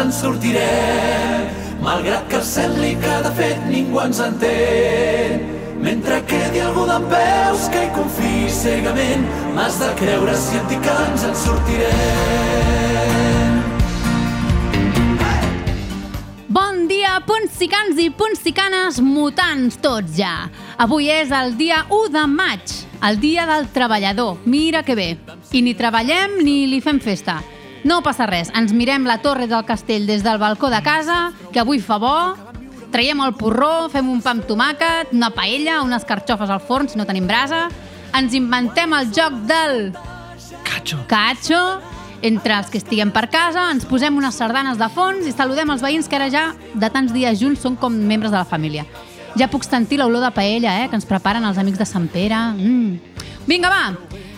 en sortirem, malgrat que sembli que de fet ningú ens entén. Mentre quedi algú d'en peus que hi confiï cegament, m'has de creure si et dic que ens en sortirem. Bon dia, punsicans i punsicanes mutants tots ja. Avui és el dia 1 de maig, el dia del treballador. Mira que bé. I ni treballem ni li fem festa. No passa res, ens mirem la torre del castell des del balcó de casa, que avui fa bo, traiem el porró, fem un pa amb tomàquet, una paella, unes carxofes al forn si no tenim brasa, ens inventem el joc del Cacho. Cacho, entre els que estiguem per casa, ens posem unes sardanes de fons i saludem els veïns que ara ja, de tants dies junts, són com membres de la família. Ja puc sentir l'olor de paella, eh, que ens preparen els amics de Sant Pere. Mm. Vinga, va!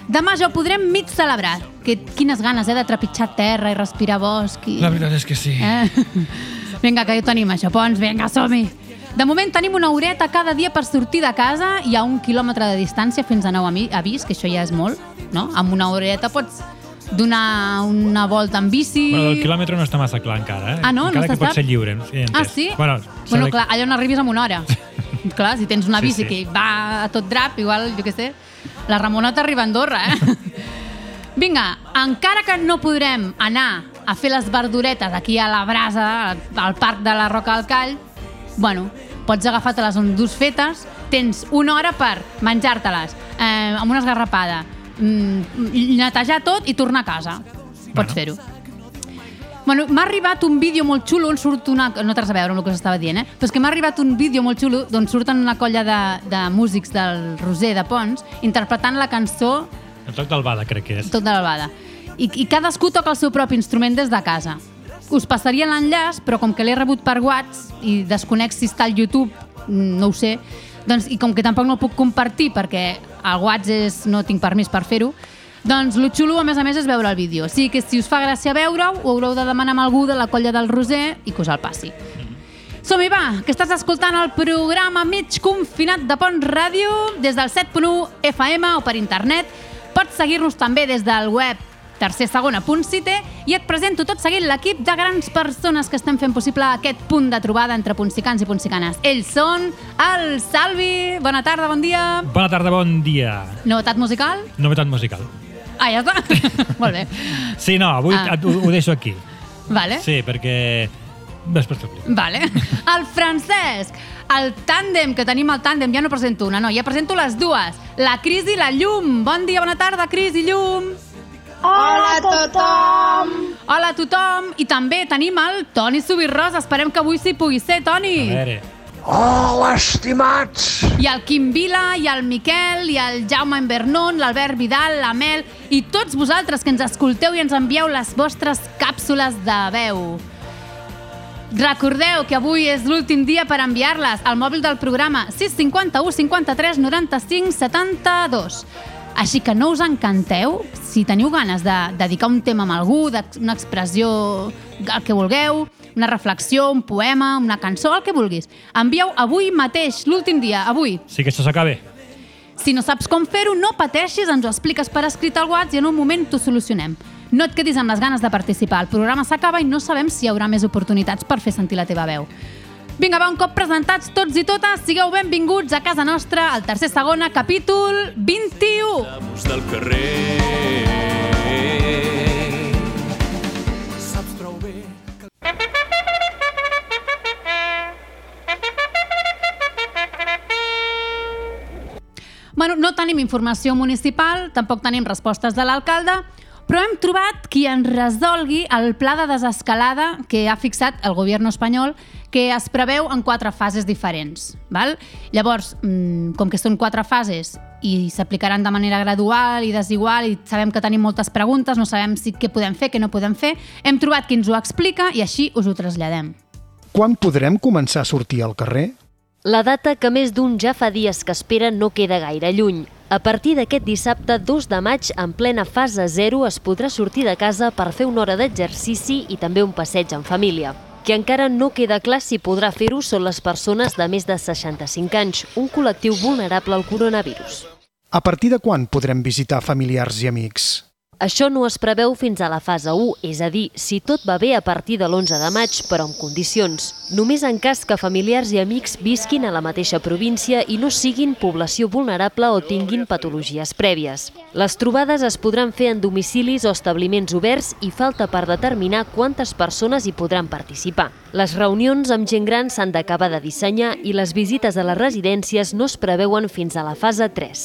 Demà ja ho podrem mig celebrar. Que, quines ganes, eh, de trepitjar terra i respirar bosc. I... La veritat és que sí. Eh? Vinga, que ja ho tenim, això, Pons. Vinga, som-hi! De moment tenim una horeta cada dia per sortir de casa i a un quilòmetre de distància fins a nou avís, que això ja és molt, no? Amb una horeta pots donar una volta en bici... Bueno, del quilòmetre no està massa clar encara, eh? Ah, no? No Encara se que pot ser lliure. Sí, Ah, sí? Bueno, Bueno, clar, allò on arribis en una hora. clar, si tens una Sí, bici sí. que va a tot drap, igual, jo què sé, la Ramona t'arriba a Andorra, eh? Vinga, encara que no podrem anar a fer les verduretes aquí a la brasa, al parc de la Roca del Call, bueno, pots agafar-te les endús fetes, tens una hora per menjar-te-les eh, amb una esgarrapada, mm, netejar tot i tornar a casa. Pots Bueno. fer-ho. Bueno, m'ha arribat un vídeo molt xulo on surt una... No té res a veure amb el que s'estava dient, eh? Però és que m'ha arribat un vídeo molt xulo d'on surten una colla de, de músics del Roser de Pons interpretant la cançó El toc del Bada, crec que és. tot de l'albada. I, I cadascú toca el seu propi instrument des de casa. Us passaria l'enllaç, però com que l'he rebut per WhatsApp i desconec si està al YouTube, mm, no ho sé, doncs, i com que tampoc no el puc compartir perquè al WhatsApp és, no tinc permís per fer-ho, doncs lo xulo, a més a més, és veure el vídeo. O sigui que si us fa gràcia veure-ho, ho haureu de demanar a algú de la colla del Roser i que us el passi. Som-hi, va, que estàs escoltant el programa mig confinat de Pont Ràdio des del 7.1 FM o per internet. Pots seguir-nos també des del web tercersegona.cite i et presento tot seguint l'equip de grans persones que estem fent possible aquest punt de trobada entre punsicans i punsicanes. Ells són el Salvi. Bona tarda, bon dia. Bona tarda, bon dia. Novetat musical? Novetat musical. Ah, ja està. Molt bé. Sí, no, avui Ah. ho, ho deixo aquí. Vale. Sí, perquè... Després t'explico. Vale. El Francesc, el tàndem, que tenim el tàndem, ja no presento una, no, ja presento les dues. La Cris i la Llum. Bon dia, bona tarda, Cris i Llum. Hola a tothom! Hola a tothom. I també tenim el Toni Subirros. Esperem que avui sí pugui ser, Toni. A veure, Hola, estimats! I el Quim Vila, i el Miquel, i el Jaume Invernon, l'Albert Vidal, la Mel, i tots vosaltres que ens escolteu i ens envieu les vostres càpsules de veu. Recordeu que avui és l'últim dia per enviar-les al mòbil del programa 651 53 95 72. Així que no us encanteu, si teniu ganes de dedicar un tema a algú, una expressió, el que vulgueu, una reflexió, un poema, una cançó, el que vulguis. Envieu avui mateix, l'últim dia, avui. sí que això s'acabe. Si no saps com fer-ho, no pateixis, ens ho expliques per escrit al WhatsApp i en un moment t'ho solucionem. No et quedis amb les ganes de participar. El programa s'acaba i no sabem si hi haurà més oportunitats per fer sentir la teva veu. Vinga, va, un cop presentats tots i totes, sigueu benvinguts a casa nostra, al tercer segona, capítol 21. Amos del carrer. Saps prou bé Bueno, no tenim informació municipal, tampoc tenim respostes de l'alcalde, però hem trobat qui ens resolgui el pla de desescalada que ha fixat el govern espanyol que es preveu en quatre fases diferents. Val? Llavors, mm, com que són quatre fases i s'aplicaran de manera gradual i desigual i sabem que tenim moltes preguntes, no sabem si què podem fer, què no podem fer, hem trobat qui ens ho explica i així us ho traslladem. Quan podrem començar a sortir al carrer? La data que més d'un ja fa dies que espera no queda gaire lluny. A partir d'aquest dissabte 2 de maig, en plena fase 0, es podrà sortir de casa per fer una hora d'exercici i també un passeig en família. Que encara no queda clar si podrà fer-ho són les persones de més de 65 anys, un col·lectiu vulnerable al coronavirus. A partir de quan podrem visitar familiars i amics? Això no es preveu fins a la fase 1, és a dir, si tot va bé a partir de l'11 de maig, però amb condicions. Només en cas que familiars i amics visquin a la mateixa província i no siguin població vulnerable o tinguin patologies prèvies. Les trobades es podran fer en domicilis o establiments oberts i falta per determinar quantes persones hi podran participar. Les reunions amb gent gran s'han d'acabar de dissenyar i les visites a les residències no es preveuen fins a la fase 3.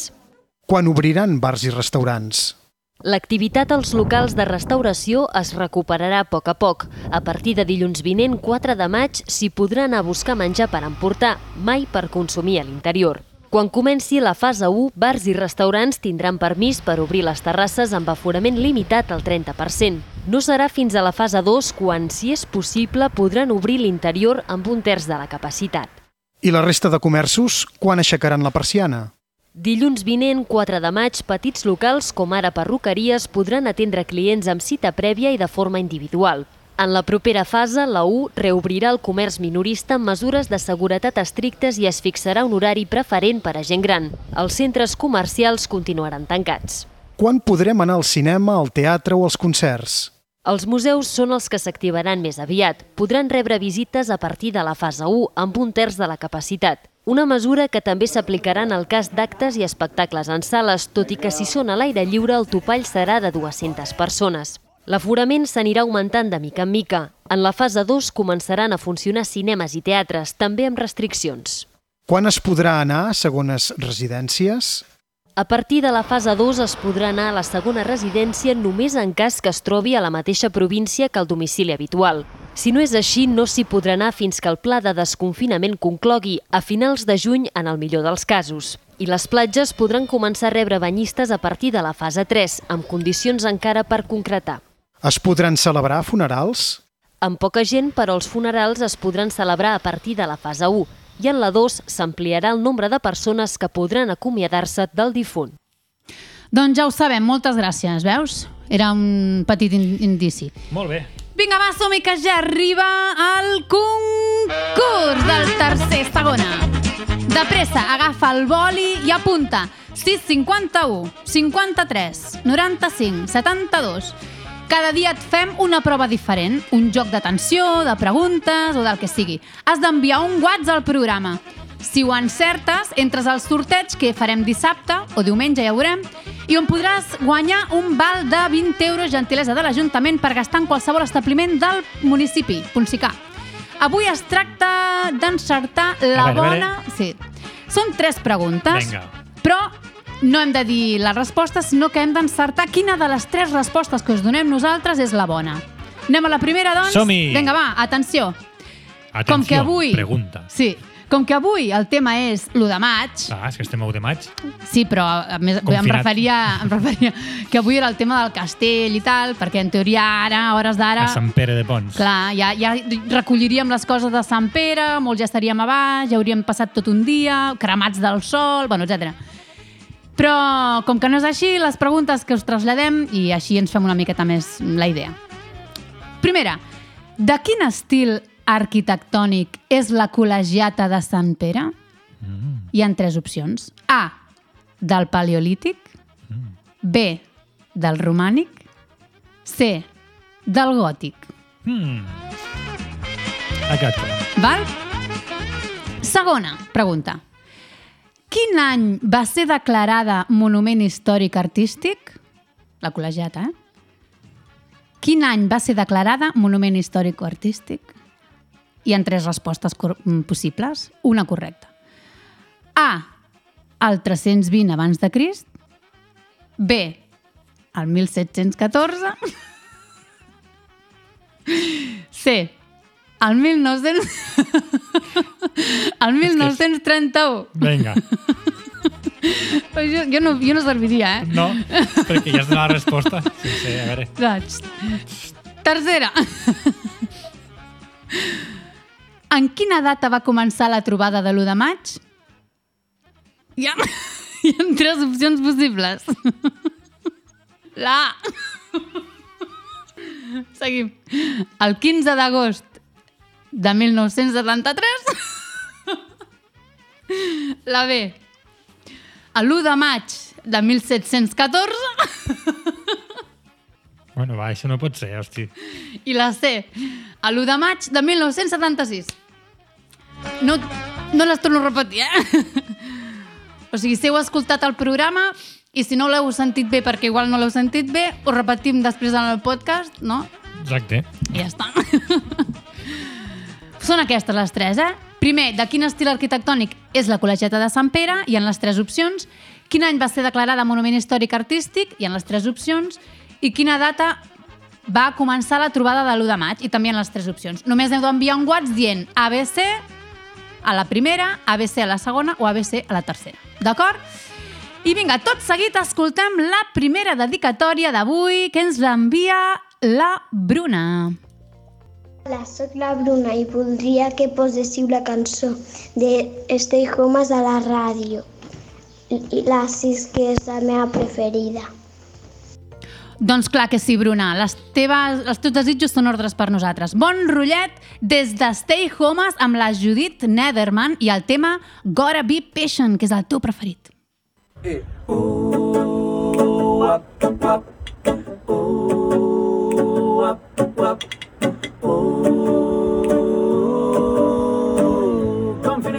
Quan obriran bars i restaurants? L'activitat als locals de restauració es recuperarà a poc a poc. A partir de dilluns vinent, 4 de maig, s'hi podrà anar a buscar menjar per emportar, mai per consumir a l'interior. Quan comenci la fase 1, bars i restaurants tindran permís per obrir les terrasses amb aforament limitat al 30%. No serà fins a la fase 2 quan, si és possible, podran obrir l'interior amb un terç de la capacitat. I la resta de comerços, quan aixecaran la persiana? Dilluns vinent, 4 de maig, petits locals com ara perruqueries podran atendre clients amb cita prèvia i de forma individual. En la propera fase, la U reobrirà el comerç minorista amb mesures de seguretat estrictes i es fixarà un horari preferent per a gent gran. Els centres comercials continuaran tancats. Quan podrem anar al cinema, al teatre o als concerts? Els museus són els que s'activaran més aviat. Podran rebre visites a partir de la fase 1 amb un terç de la capacitat. Una mesura que també s'aplicarà en el cas d'actes i espectacles en sales, tot i que si són a l'aire lliure el topall serà de 200 persones. L'aforament s'anirà augmentant de mica en mica. En la fase 2 començaran a funcionar cinemes i teatres, també amb restriccions. Quan es podrà anar a segones residències? A partir de la fase 2 es podrà anar a la segona residència només en cas que es trobi a la mateixa província que el domicili habitual. Si no és així, no s'hi podrà anar fins que el pla de desconfinament conclogui a finals de juny en el millor dels casos. I les platges podran començar a rebre banyistes a partir de la fase 3, amb condicions encara per concretar. Es podran celebrar funerals? Amb poca gent, però els funerals es podran celebrar a partir de la fase 1 i en la 2 s'ampliarà el nombre de persones que podran acomiadar-se del difunt. Doncs ja ho sabem, moltes gràcies, veus? Era un petit in- indici. Molt bé. Vinga, va, som que ja arriba el concurs del tercer segona. De pressa, agafa el boli i apunta 651, 53, 95, 72. Cada dia et fem una prova diferent, un joc d'atenció, de preguntes o del que sigui. Has d'enviar un WhatsApp al programa. Si ho encertes, entres al sorteig que farem dissabte o diumenge, ja ho veurem, i on podràs guanyar un val de 20 euros gentilesa de l'Ajuntament per gastar en qualsevol establiment del municipi, Ponsicà. Avui es tracta d'encertar la A veure, a veure. bona... Sí. Són tres preguntes, Vinga. però no hem de dir la resposta, sinó que hem d'encertar quina de les tres respostes que us donem nosaltres és la bona. Anem a la primera, doncs? Som-hi! Vinga, va, atenció. Atenció, Com que avui... pregunta. Sí, com que avui el tema és l'1 de maig, Ah, és que estem a 1 de maig. sí, però a més, em referia, em referia que avui era el tema del castell i tal, perquè en teoria ara, a hores d'ara... A Sant Pere de Pons. Clar, ja, ja recolliríem les coses de Sant Pere, molts ja estaríem a baix, ja hauríem passat tot un dia, cremats del sol, bueno, etc. Però, com que no és així, les preguntes que us traslladem i així ens fem una miqueta més la idea. Primera, de quin estil arquitectònic és la col·legiata de Sant Pere? Hi han tres opcions. A, del paleolític. B, del romànic. C, del gòtic. Aquest. Val? Segona pregunta. Quin any va ser declarada Monument Històric Artístic? La col·legiata, eh? Quin any va ser declarada Monument Històric Artístic? Hi ha tres respostes mm, possibles. Una correcta. A. El 320 abans de Crist. B. El 1714. C. El 1900... el 1931. Vinga. Jo, jo, no, jo no serviria, eh? No, perquè ja has donat la resposta. Sí, sí, a veure. Tercera. En quina data va començar la trobada de l'1 de maig? Hi ha, hi ha tres opcions possibles. La A. Seguim. El 15 d'agost de 1973. La B. L'1 de maig de 1714. Bueno, va, això no pot ser, hosti. I la C, a l'1 de maig de 1976. No, no les torno a repetir, eh? O sigui, si heu escoltat el programa i si no l'heu sentit bé perquè igual no l'heu sentit bé, ho repetim després en el podcast, no? Exacte. I ja està. Són aquestes les tres, eh? Primer, de quin estil arquitectònic és la col·legiata de Sant Pere? Hi en les tres opcions. Quin any va ser declarada Monument Històric Artístic? Hi en les tres opcions. I quina data va començar la trobada de l'1 de maig? I també en les tres opcions. Només heu d'enviar un WhatsApp dient ABC a la primera, ABC a la segona o ABC a la tercera. D'acord? I vinga, tot seguit escoltem la primera dedicatòria d'avui que ens l'envia la Bruna. Hola, sóc la Bruna i voldria que poséssiu la cançó de Stay Homes a la ràdio. I la 6, que és la meva preferida. Doncs clar que sí, Bruna. Les teves, els teus desitjos són ordres per nosaltres. Bon rotllet des de Stay Homes amb la Judith Netherman i el tema Gotta Be Patient, que és el teu preferit.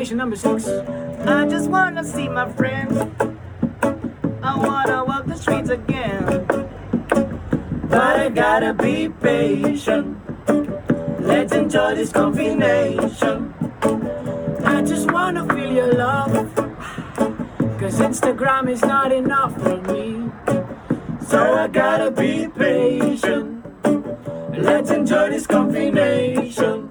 Combination number six. I just wanna see my friends. I wanna walk the streets again. But I gotta be patient. Let's enjoy this combination. I just wanna feel your love. Cause Instagram is not enough for me. So I gotta be patient. Let's enjoy this combination.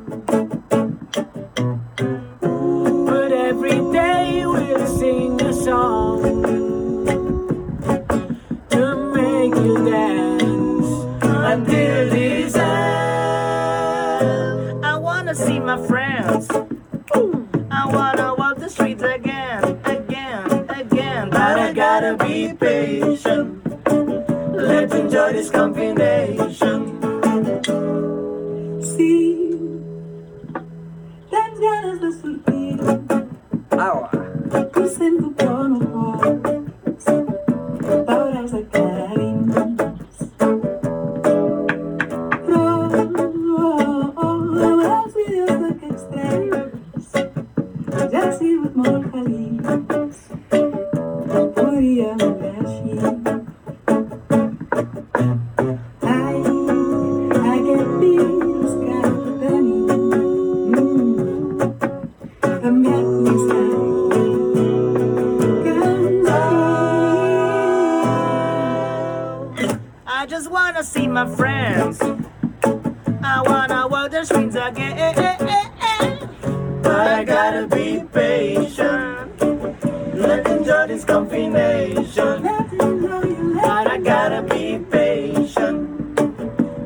Enjoy this combination. But I gotta be patient.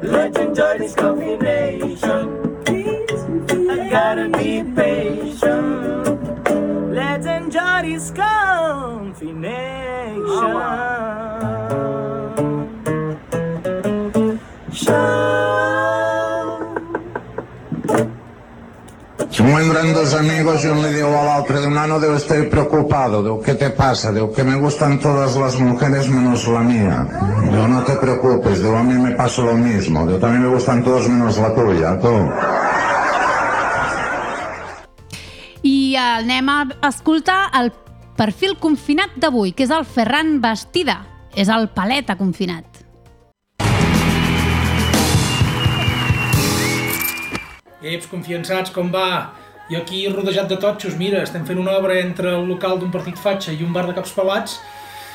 Let's enjoy this combination. I gotta be patient. Let's enjoy this combination. Se muestran dos amigos y uno le digo al otro, de un ano debo estoy preocupado, digo, ¿qué te pasa? Digo, que me gustan todas las mujeres menos la mía. Digo, no te preocupes, digo, a mí me pasa lo mismo, digo, también me gustan todos menos la tuya, tú. I anem a escoltar el perfil confinat d'avui, que és el Ferran Bastida. És el paleta confinat. Eps, confiançats, com va? Jo aquí rodejat de totxos, mira, estem fent una obra entre el local d'un partit fatxa i un bar de caps pelats,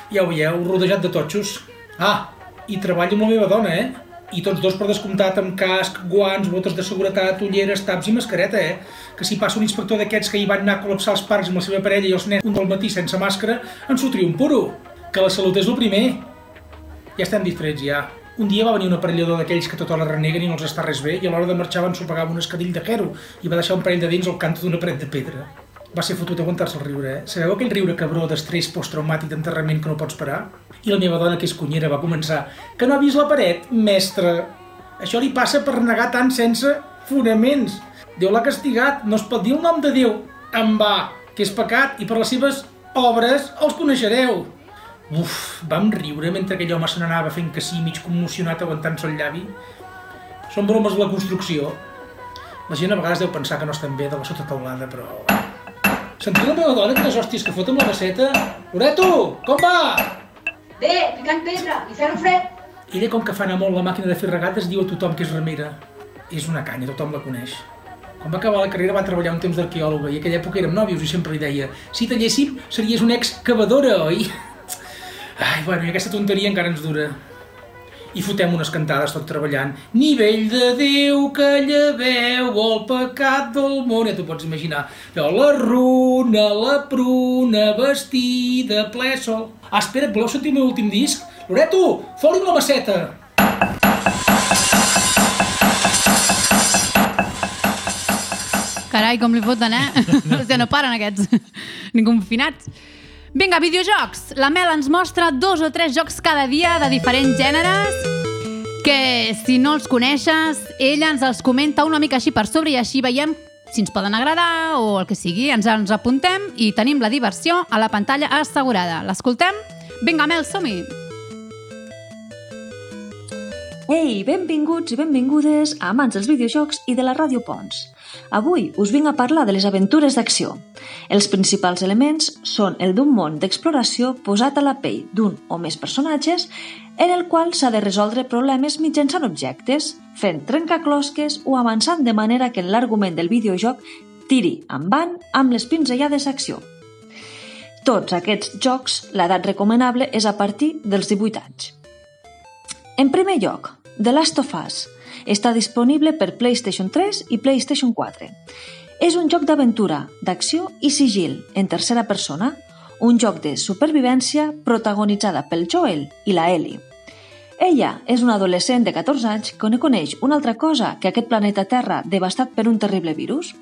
ja ho veieu, rodejat de totxos. Ah, i treballo amb la meva dona, eh? I tots dos per descomptat amb casc, guants, botes de seguretat, ulleres, taps i mascareta, eh? Que si passa un inspector d'aquests que hi van anar a col·lapsar els parcs amb la seva parella i els nens un del matí sense màscara, ens fotria un puro. Que la salut és el primer. Ja estem distrets, ja. Un dia va venir un aparellador d'aquells que tota l'hora reneguen i no els està res bé i a l'hora de marxar van sopegava un escadill de jero i va deixar un parell de dents al canto d'una paret de pedra. Va ser fotut aguantar-se el riure, eh? Sabeu aquell riure cabró d'estrès posttraumàtic d'enterrament que no pots parar? I la meva dona, que és cunyera, va començar que no ha vist la paret, mestre. Això li passa per negar tant sense fonaments. Déu l'ha castigat, no es pot dir el nom de Déu. En va, que és pecat, i per les seves obres els coneixereu. Uf, vam riure mentre aquell home se n'anava fent que sí, mig commocionat aguantant-se el llavi. Són bromes de la construcció. La gent a vegades deu pensar que no estem bé de la sota teulada, però... Sentiu la meva dona quines hòsties que fot amb la basseta? Loreto, com va? Bé, picant pedra i ferro fred. Ella, com que fa anar molt la màquina de fer regates, diu a tothom que és remera. És una canya, tothom la coneix. Quan va acabar la carrera va treballar un temps d'arqueòloga i aquella època érem nòvios i sempre li deia si talléssim series una excavadora, oi? Ai, bueno, i aquesta tonteria encara ens dura. I fotem unes cantades tot treballant. Nivell de Déu que lleveu el pecat del món. Ja t'ho pots imaginar. Allò, la runa, la pruna, vestida, ple sol. Ah, espera, voleu sentir el meu últim disc? Loreto, foli-me la masseta. Carai, com li foten, eh? Hòstia, no paren aquests. Ni confinats. Vinga, videojocs. La Mel ens mostra dos o tres jocs cada dia de diferents gèneres que, si no els coneixes, ella ens els comenta una mica així per sobre i així veiem si ens poden agradar o el que sigui. Ens ens apuntem i tenim la diversió a la pantalla assegurada. L'escoltem? Vinga, Mel, som-hi! Ei, benvinguts i benvingudes a amants dels videojocs i de la Ràdio Pons. Avui us vinc a parlar de les aventures d'acció. Els principals elements són el d'un món d'exploració posat a la pell d'un o més personatges en el qual s'ha de resoldre problemes mitjançant objectes, fent trencaclosques o avançant de manera que l'argument del videojoc tiri en van amb les pinzellades d'acció. Tots aquests jocs, l'edat recomanable és a partir dels 18 anys. En primer lloc, The Last of Us està disponible per PlayStation 3 i PlayStation 4. És un joc d'aventura, d'acció i sigil en tercera persona, un joc de supervivència protagonitzada pel Joel i la Ellie. Ella és una adolescent de 14 anys que no coneix una altra cosa que aquest planeta Terra devastat per un terrible virus,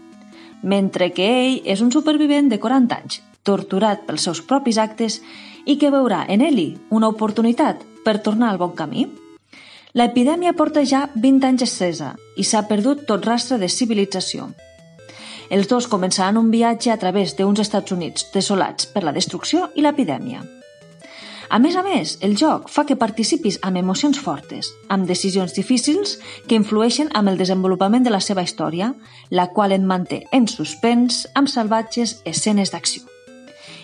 mentre que ell és un supervivent de 40 anys, torturat pels seus propis actes i que veurà en Ellie una oportunitat per tornar al bon camí. L'epidèmia porta ja 20 anys estesa i s'ha perdut tot rastre de civilització. Els dos començaran un viatge a través d'uns Estats Units desolats per la destrucció i l'epidèmia. A més a més, el joc fa que participis amb emocions fortes, amb decisions difícils que influeixen amb el desenvolupament de la seva història, la qual et manté en suspens amb salvatges escenes d'acció.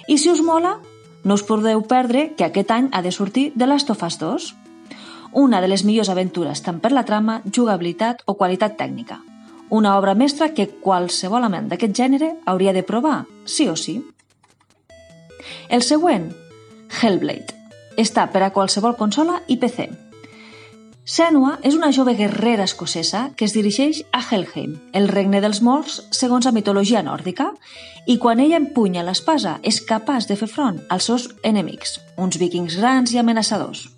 I si us mola, no us podeu perdre que aquest any ha de sortir The Last of Us 2, una de les millors aventures tant per la trama, jugabilitat o qualitat tècnica. Una obra mestra que qualsevol amant d'aquest gènere hauria de provar, sí o sí. El següent, Hellblade. Està per a qualsevol consola i PC. Senua és una jove guerrera escocesa que es dirigeix a Helheim, el regne dels morts segons la mitologia nòrdica, i quan ella empunya l'espasa és capaç de fer front als seus enemics, uns vikings grans i amenaçadors.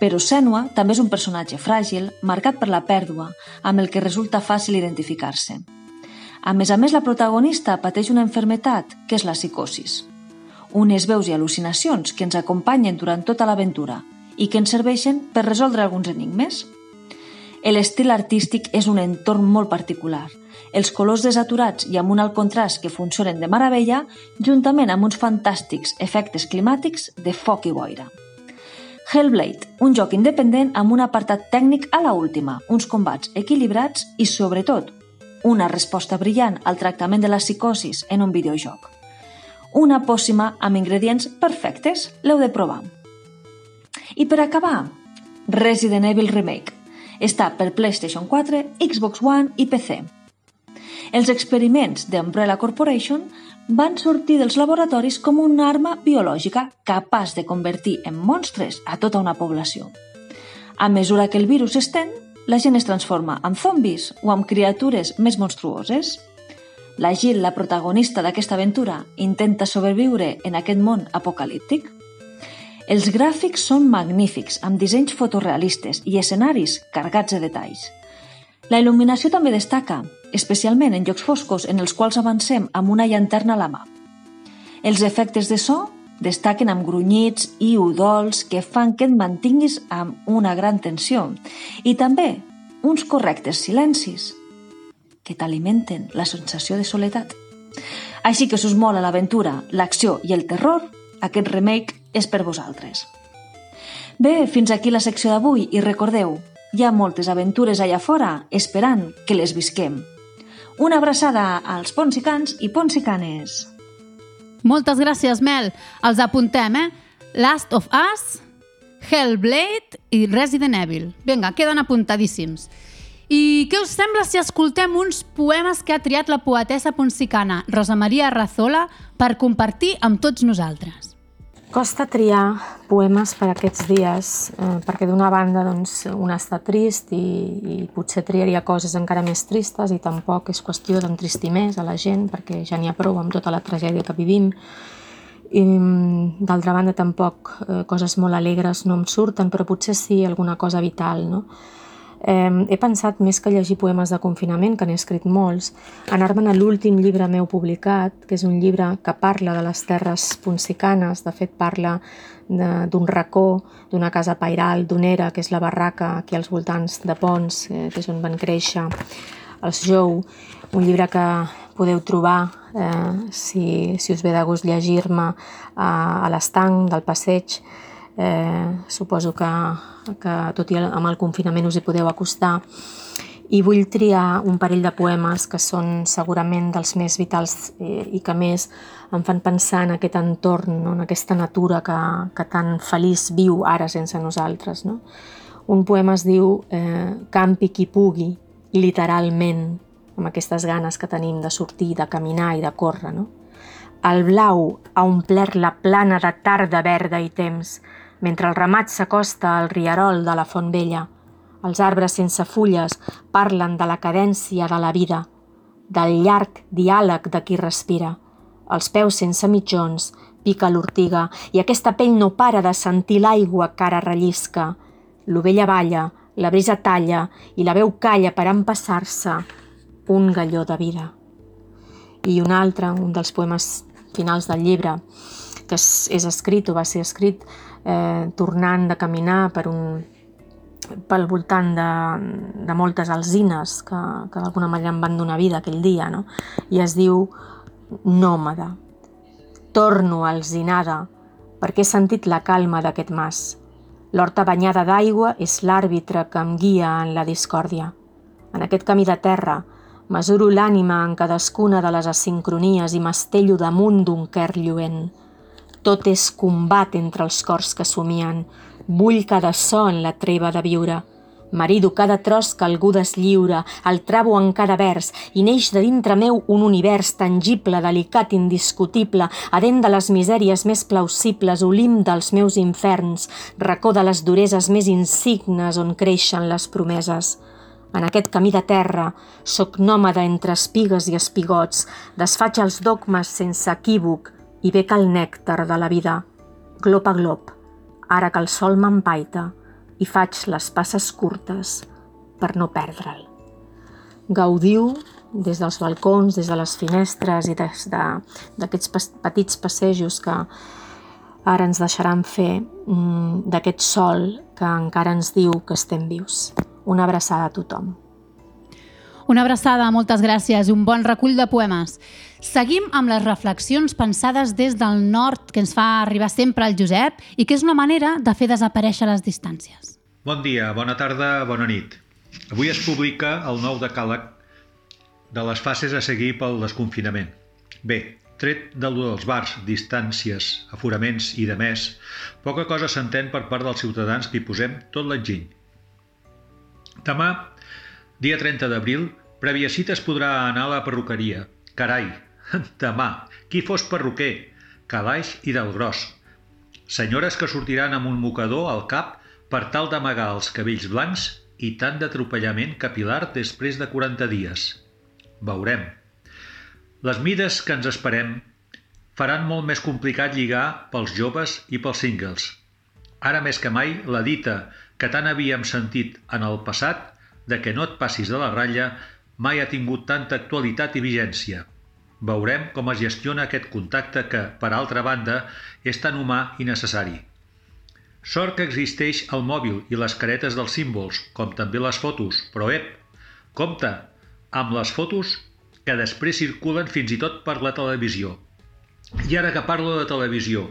Però Senua també és un personatge fràgil, marcat per la pèrdua, amb el que resulta fàcil identificar-se. A més a més, la protagonista pateix una enfermetat, que és la psicosis. Unes veus i al·lucinacions que ens acompanyen durant tota l'aventura i que ens serveixen per resoldre alguns enigmes. L'estil artístic és un entorn molt particular. Els colors desaturats i amb un alt contrast que funcionen de meravella, juntament amb uns fantàstics efectes climàtics de foc i boira. Hellblade, un joc independent amb un apartat tècnic a la última, uns combats equilibrats i, sobretot, una resposta brillant al tractament de la psicosis en un videojoc. Una pòssima amb ingredients perfectes, l'heu de provar. I per acabar, Resident Evil Remake. Està per PlayStation 4, Xbox One i PC. Els experiments d'Umbrella Corporation van sortir dels laboratoris com una arma biològica capaç de convertir en monstres a tota una població. A mesura que el virus s'estén, la gent es transforma en zombis o en criatures més monstruoses. La Jill, la protagonista d'aquesta aventura, intenta sobreviure en aquest món apocalíptic. Els gràfics són magnífics, amb dissenys fotorealistes i escenaris cargats de detalls. La il·luminació també destaca, especialment en llocs foscos en els quals avancem amb una llanterna a la mà. Els efectes de so destaquen amb grunyits i udols que fan que et mantinguis amb una gran tensió i també uns correctes silencis que t'alimenten la sensació de soledat. Així que si us mola l'aventura, l'acció i el terror, aquest remake és per vosaltres. Bé, fins aquí la secció d'avui i recordeu, hi ha moltes aventures allà fora esperant que les visquem. Una abraçada als ponsicans i ponsicanes. Moltes gràcies, Mel. Els apuntem, eh? Last of Us, Hellblade i Resident Evil. Vinga, queden apuntadíssims. I què us sembla si escoltem uns poemes que ha triat la poetessa ponsicana Rosa Maria Razola per compartir amb tots nosaltres? Costa triar poemes per aquests dies, eh, perquè d'una banda doncs, un està trist i, i potser triaria coses encara més tristes i tampoc és qüestió d'entristir més a la gent perquè ja n'hi ha prou amb tota la tragèdia que vivim. I d'altra banda tampoc eh, coses molt alegres no em surten, però potser sí alguna cosa vital, no? Eh, he pensat, més que llegir poemes de confinament, que n'he escrit molts, anar-me'n a l'últim llibre meu publicat, que és un llibre que parla de les terres ponsicanes, de fet parla d'un racó, d'una casa pairal, d'Onera, que és la barraca aquí als voltants de Pons, eh, que és on van créixer els Jou, un llibre que podeu trobar, eh, si, si us ve de gust llegir-me, a, a l'estanc del passeig, eh, suposo que, que tot i el, amb el confinament us hi podeu acostar i vull triar un parell de poemes que són segurament dels més vitals eh, i que més em fan pensar en aquest entorn, no? en aquesta natura que, que tan feliç viu ara sense nosaltres. No? Un poema es diu eh, Campi qui pugui, literalment, amb aquestes ganes que tenim de sortir, de caminar i de córrer. No? El blau ha omplert la plana de tarda verda i temps, mentre el ramat s'acosta al riarol de la Font Vella. Els arbres sense fulles parlen de la cadència de la vida, del llarg diàleg de qui respira. Els peus sense mitjons pica l'ortiga i aquesta pell no para de sentir l'aigua que ara rellisca. L'ovella balla, la brisa talla i la veu calla per empassar-se un galló de vida. I un altre, un dels poemes finals del llibre, que és, és escrit o va ser escrit eh, tornant de caminar per un, pel voltant de, de moltes alzines que, que d'alguna manera em van donar vida aquell dia, no? i es diu Nòmada. Torno alzinada perquè he sentit la calma d'aquest mas. L'horta banyada d'aigua és l'àrbitre que em guia en la discòrdia. En aquest camí de terra mesuro l'ànima en cadascuna de les asincronies i m'estello damunt d'un quer lluent. Tot és combat entre els cors que somien. Vull cada so en la treva de viure. Marido cada tros que algú deslliura, el trabo en cada vers, i neix de dintre meu un univers tangible, delicat, indiscutible, adent de les misèries més plausibles, olim dels meus inferns, racó de les dureses més insignes on creixen les promeses. En aquest camí de terra, soc nòmada entre espigues i espigots, desfaig els dogmes sense equívoc, i bec el nèctar de la vida, glop a glop, ara que el sol m'empaita i faig les passes curtes per no perdre'l. Gaudiu des dels balcons, des de les finestres i des d'aquests de, petits passejos que ara ens deixaran fer mm, d'aquest sol que encara ens diu que estem vius. Una abraçada a tothom. Una abraçada, moltes gràcies i un bon recull de poemes. Seguim amb les reflexions pensades des del nord que ens fa arribar sempre el Josep i que és una manera de fer desaparèixer les distàncies. Bon dia, bona tarda, bona nit. Avui es publica el nou decàleg de les fases a seguir pel desconfinament. Bé, tret del dels bars, distàncies, aforaments i de més, poca cosa s'entén per part dels ciutadans que hi posem tot l'enginy. Demà Dia 30 d'abril, prèvia cita es podrà anar a la perruqueria. Carai, demà, qui fos perruquer? Calaix i del gros. Senyores que sortiran amb un mocador al cap per tal d'amagar els cabells blancs i tant d'atropellament capilar després de 40 dies. Veurem. Les mides que ens esperem faran molt més complicat lligar pels joves i pels singles. Ara més que mai, la dita que tant havíem sentit en el passat de que no et passis de la ratlla mai ha tingut tanta actualitat i vigència. Veurem com es gestiona aquest contacte que, per altra banda, és tan humà i necessari. Sort que existeix el mòbil i les caretes dels símbols, com també les fotos, però ep, compte amb les fotos que després circulen fins i tot per la televisió. I ara que parlo de televisió,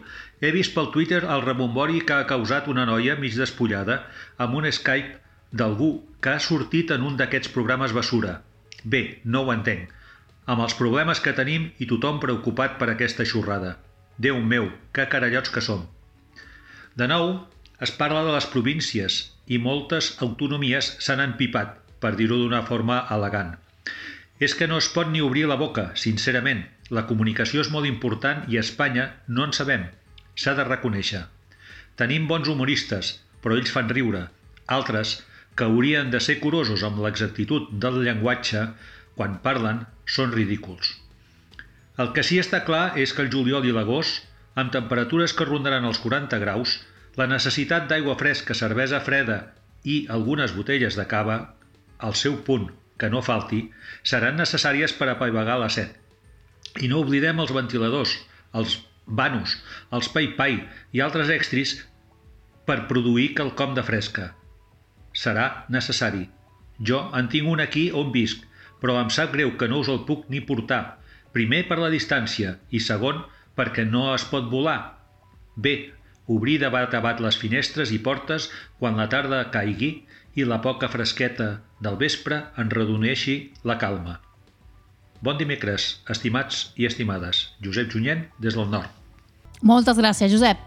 he vist pel Twitter el rebombori que ha causat una noia mig despullada amb un Skype d'algú que ha sortit en un d'aquests programes basura. Bé, no ho entenc. Amb els problemes que tenim i tothom preocupat per aquesta xorrada. Déu meu, que carallots que som. De nou, es parla de les províncies i moltes autonomies s'han empipat, per dir-ho d'una forma elegant. És que no es pot ni obrir la boca, sincerament. La comunicació és molt important i a Espanya no en sabem. S'ha de reconèixer. Tenim bons humoristes, però ells fan riure. Altres, que haurien de ser curosos amb l'exactitud del llenguatge, quan parlen, són ridículs. El que sí està clar és que el juliol i l'agost, amb temperatures que rondaran els 40 graus, la necessitat d'aigua fresca, cervesa freda i algunes botelles de cava, al seu punt, que no falti, seran necessàries per apaivagar la set. I no oblidem els ventiladors, els vanos, els pai-pai i altres extris per produir quelcom de fresca. Serà necessari. Jo en tinc un aquí on visc, però em sap greu que no us el puc ni portar. Primer per la distància i segon perquè no es pot volar. Bé, obrir de bat a bat les finestres i portes quan la tarda caigui i la poca fresqueta del vespre en redoneixi la calma. Bon dimecres, estimats i estimades. Josep Junyent, des del nord. Moltes gràcies, Josep.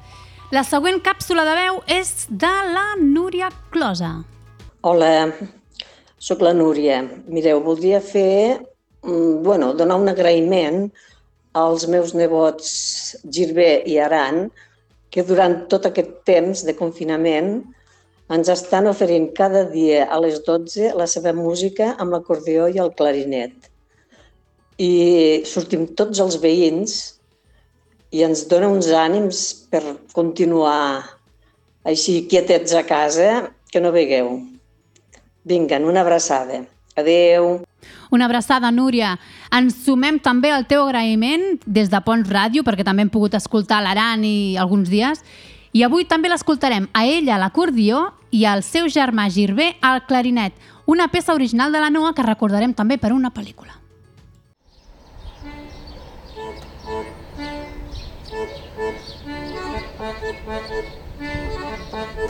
La següent càpsula de veu és de la Núria Closa. Hola, sóc la Núria. Mireu, voldria fer, mm, bueno, donar un agraïment als meus nebots Girbé i Aran, que durant tot aquest temps de confinament ens estan oferint cada dia a les 12 la seva música amb l'acordió i el clarinet. I sortim tots els veïns i ens dona uns ànims per continuar així quietets a casa, que no vegueu. Vinguen, una abraçada. Adeu. Una abraçada, Núria. Ens sumem també al teu agraïment des de Pons Ràdio, perquè també hem pogut escoltar l'Aran i alguns dies. I avui també l'escoltarem a ella a l'acordió i al seu germà Girbé al clarinet, una peça original de la Noa que recordarem també per una pel·lícula.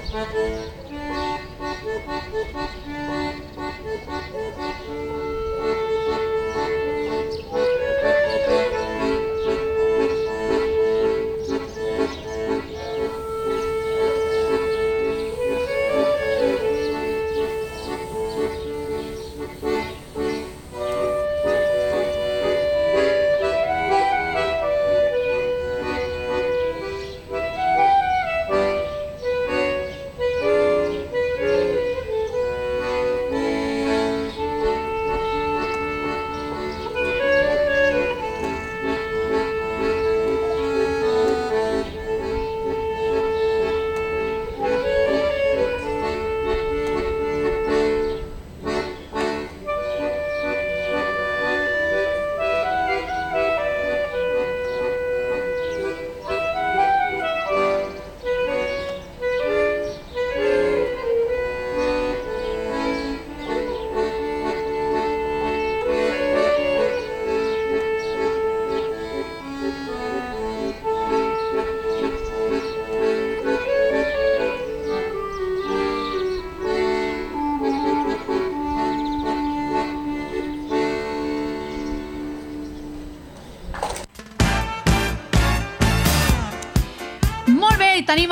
Molt Thank you.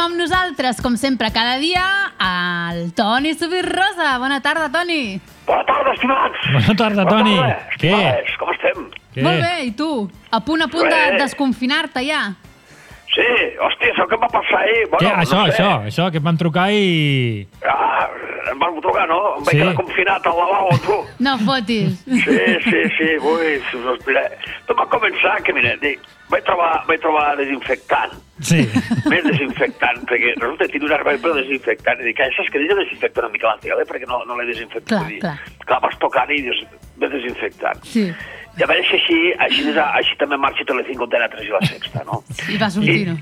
Amb nosaltres, com sempre, cada dia, el Toni Subirrosa. Bona tarda, Toni. Bona tarda, estimats! Bona tarda, Bona Toni. tarda, Què? Com estem? Què? Molt bé, i tu? A punt a punt de desconfinar-te ja? Sí, hòstia, saps què em va passar ahir? Què? Això, no sé. això, això, que et van trucar i... Ah, em van trucar, no? Em vaig Sí. quedar confinat al lavabo, tu. No fotis. Sí, sí, sí, ui, us ho explicaré. Tot va començar que, mira, dic, vaig trobar, vaig trobar desinfectant, Sí. més desinfectant, perquè resulta que tinc un armari ple de desinfectant, i dic, ah, saps que dic, desinfecta una mica la tele, perquè no, no l'he desinfectat. Clar, dir, clar. Clar, vas tocant i dius, ves desinfectant. Sí. I a veure si així, així, així també marxa Telecinco, Antena 3 i la Sexta, no? I va sortir-ho.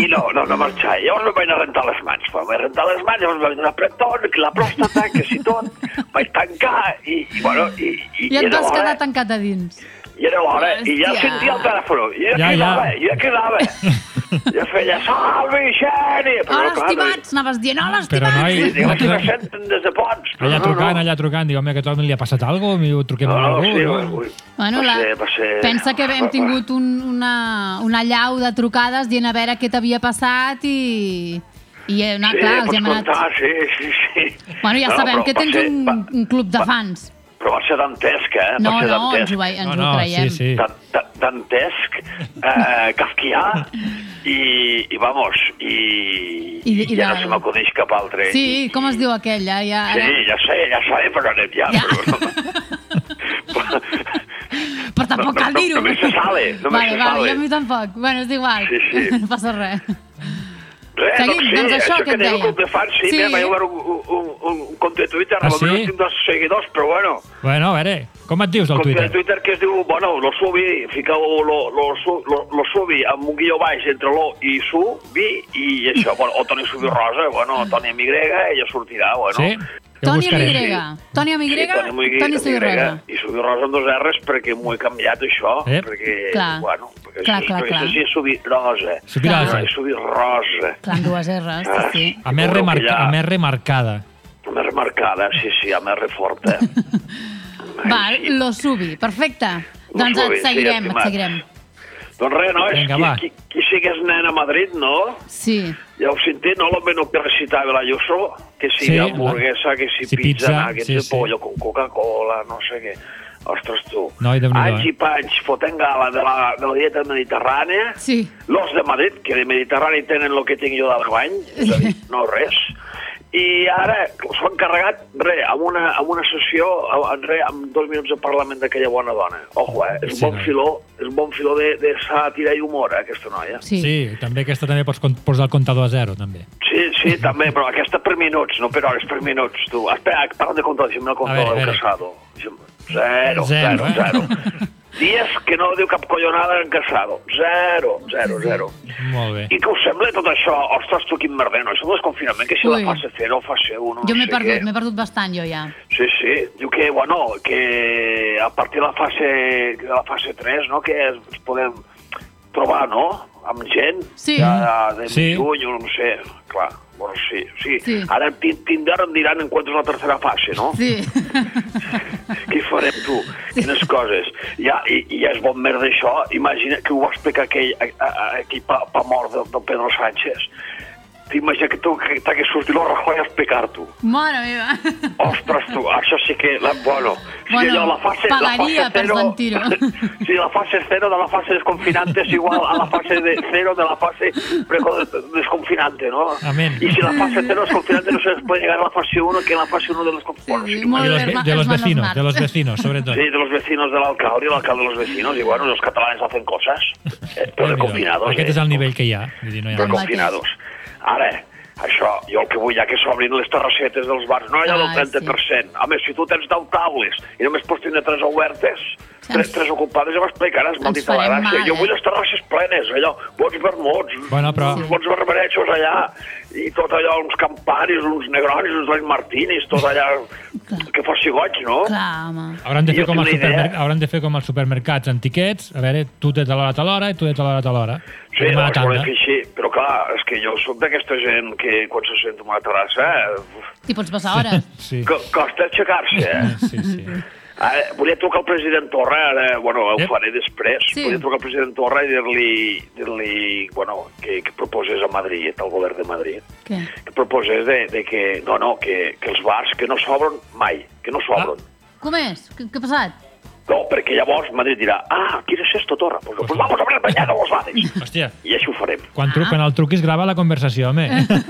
I no, no, no marxar. Llavors em vaig anar a rentar les mans. Quan vaig rentar les mans, llavors vaig donar apretón, que la pròstata, que si tot, vaig tancar i, i bueno, i, i, I et vas quedar tancat a dins. I era l'hora, i ja sentia el telèfon, i ja, Ja, ja. cridava, i ja cridava. Ja feia, salve, Xeni! Hola, estimats! Anaves dient, hola, Però, estimats! noi, Sí, diu, no, que no, me senten des de Pons. allà trucant, allà trucant, diu, home, que a tothom li ha passat alguna cosa, ho truquem No, amb no, algú, sí, no? ui, Bueno, va la... ser, va ser... Pensa que hem tingut un, una, una llau de trucades dient a veure què t'havia passat i... I, eh, no, Sí, clar, els pots hem anat... comptar, sí, sí, sí. Bueno, ja No, sabem però que va tens ser- un, va- un club de fans. Però va ser dantesc, eh? No, va ser no, dantesc. ens ho, ens No, ho no, creiem. sí, sí. Dan- dan- Dantesc, eh, kafkià, i, i vamos, i, I- i ja de- no se m'acudeix cap altre. Sí, com es diu aquell? Ja, ja, Sí, ara... ja sé, ja sé, però anem ja. Ja. Però... Però tampoc cal no, dir-ho. només se sale, només vale, se vale, sale. i a mi tampoc. Bueno, és igual. Sí, sí. No passa res. Res, Seguim, doncs sí, doncs això això que et deia. club de fans, sí, Sí. sí. mira, vaig un, un, un, un compte de Twitter, Ah, sí? sí? tinc dos seguidors, però bueno, Bueno, a veure, com et dius al compte de Twitter? Twitter que es diu, bueno, lo subi, fiqueu lo, lo, lo, lo subi amb un guió baix entre lo i su, vi, i això, bueno, o Toni Subi Rosa, bueno, Toni amb Y, ella sortirà, bueno. Sí? Toni amb. Y. Toni amb Y, Sí, Toni amb Y, Toni amb Y, Subirrosa. I Subi Rosa amb dos R's perquè m'ho he canviat, això, Eh? perquè, Clar. bueno, perquè Clar, clar, perquè clar. això sí és Subi Rosa. Subirosa. No, és Subi Rosa. Clar, amb dues R's, sí, sí. A més, remarca, ja- a més remarcada. Més remarcada, sí, sí, a més reforta. Val, lo subi, perfecte. Lo Doncs subi, et sí, seguirem, et estimat. seguirem. doncs res, no? Vinga, qui, qui, qui sí que és nen a Madrid, no? Sí. Ja ho sentit, no? Lo menos que recitava l'Ayuso, que si Sí, hamburguesa, que si, si pizza, pizza, sí, de sí. pollo con Coca-Cola, no sé què. Ostres, tu. Noi, Déu-n'hi-do, Anys eh? i panys fotent gala de la, de la dieta mediterrània. Sí. Los de Madrid, que de Mediterrani tenen el que tinc jo d'Alemany, és a dir, no res. I ara s'ho han carregat, re, amb una, amb una sessió, amb, re, amb dos minuts de parlament d'aquella bona dona. Ojo, eh? És Sí, un bon noi. filó, és un bon filó de, de sàtira i humor, eh, aquesta noia. Sí. Sí, també aquesta també pots posar el comptador a zero, també. Sí, sí, també, però aquesta per minuts, no per hores, per minuts, tu. Espera, parla de comptador, deixa'm el comptador del. Casado. Zero, Zero, zero, eh? zero. Dies que no diu cap collonada en Casado. Zero, zero, zero. Molt bé. I que us sembla tot això? Ostres, tu, quin merder, no? Això del desconfinament, que si Ui. la fase 0, fase 1, Jo no m'he sé perdut, què. m'he perdut bastant jo ja. Sí, sí. Diu que, bueno, que a partir de la fase, de la fase 3, no?, que ens podem trobar, no?, amb gent Sí. ja de Sí. sí. juny no sé, clar. Bueno, sí, sí. Sí. Ara Tin- Tinder em diran en quant és la tercera fase, no? Sí. Què farem, tu? Quines coses. Ja, i, i ja és bon merda això. Imagina que ho va explicar aquell, a, a, a- aquell pa, pa mort del, del Pedro Sánchez. T'imagina que tu que t'hagués sortit el Rajoy a explicar-t'ho. Mare meva. Ostres, tu, això sí que... La, bueno, sí, Bueno, allò, la fase, pagaria la fase per cero, sentir-ho. Sí, la fase cero de la fase desconfinante es igual a la fase de cero de la fase desconfinante, ¿no? Amén. Y si la fase cero desconfinante no se les puede llegar a la fase 1 que en la fase 1 de los... Bueno, sí, molt De los, herma- de los vecinos, de los vecinos, sobre todo. Sí, de los vecinos del alcalde y el alcalde de los vecinos. Y bueno, los catalanes hacen cosas, eh, però de confinados. Aquest eh? és el nivell que hi ha. Dir, no hi ha de més. mateix. Ara, això, jo el que vull ja que s'obrin les terrassetes dels bars, no allò Ai, del 30%. A més, si tu tens 10 taules i només pots tenir tres obertes, tres, tres ocupades, ja m'explicaràs, m'ha Ens dit la gràcia. mal, jo eh? vull les terrasses plenes, allò, bons vermuts, Bueno, però- bons barbarejos allà, i tot allò, uns campanis, uns negronis, uns Dani Martinis, tot allà, que fossi goig, no? Clar, home. Hauran de, fer com idea. supermer... Hauran de fer com els supermercats en tiquets. A veure, tu tens a l'hora a l'hora i tu tens a l'hora a l'hora. Sí, volem tanda. fer així, però clar, és que jo sóc d'aquesta gent que quan se sent en una terrassa, eh, T'hi pots passar hores. Sí, co costa aixecar-se, eh? sí, sí. Ara, volia trucar al president Torra, ara, bueno, ho faré després. Sí. Volia trucar al president Torra i dir-li, dir bueno, que, que proposés a Madrid, al govern de Madrid, Què? que proposés de, de que, no, no, que, que els bars que no s'obren mai, que no s'obren. Com és? Què, què ha passat? No, perquè llavors Madrid dirà, ah, ¿quieres esto, Torra? Pues, pues vamos a abrir mañana los bares. Hòstia, I així ho farem. quan, tru quan el truquis grava la conversació, home.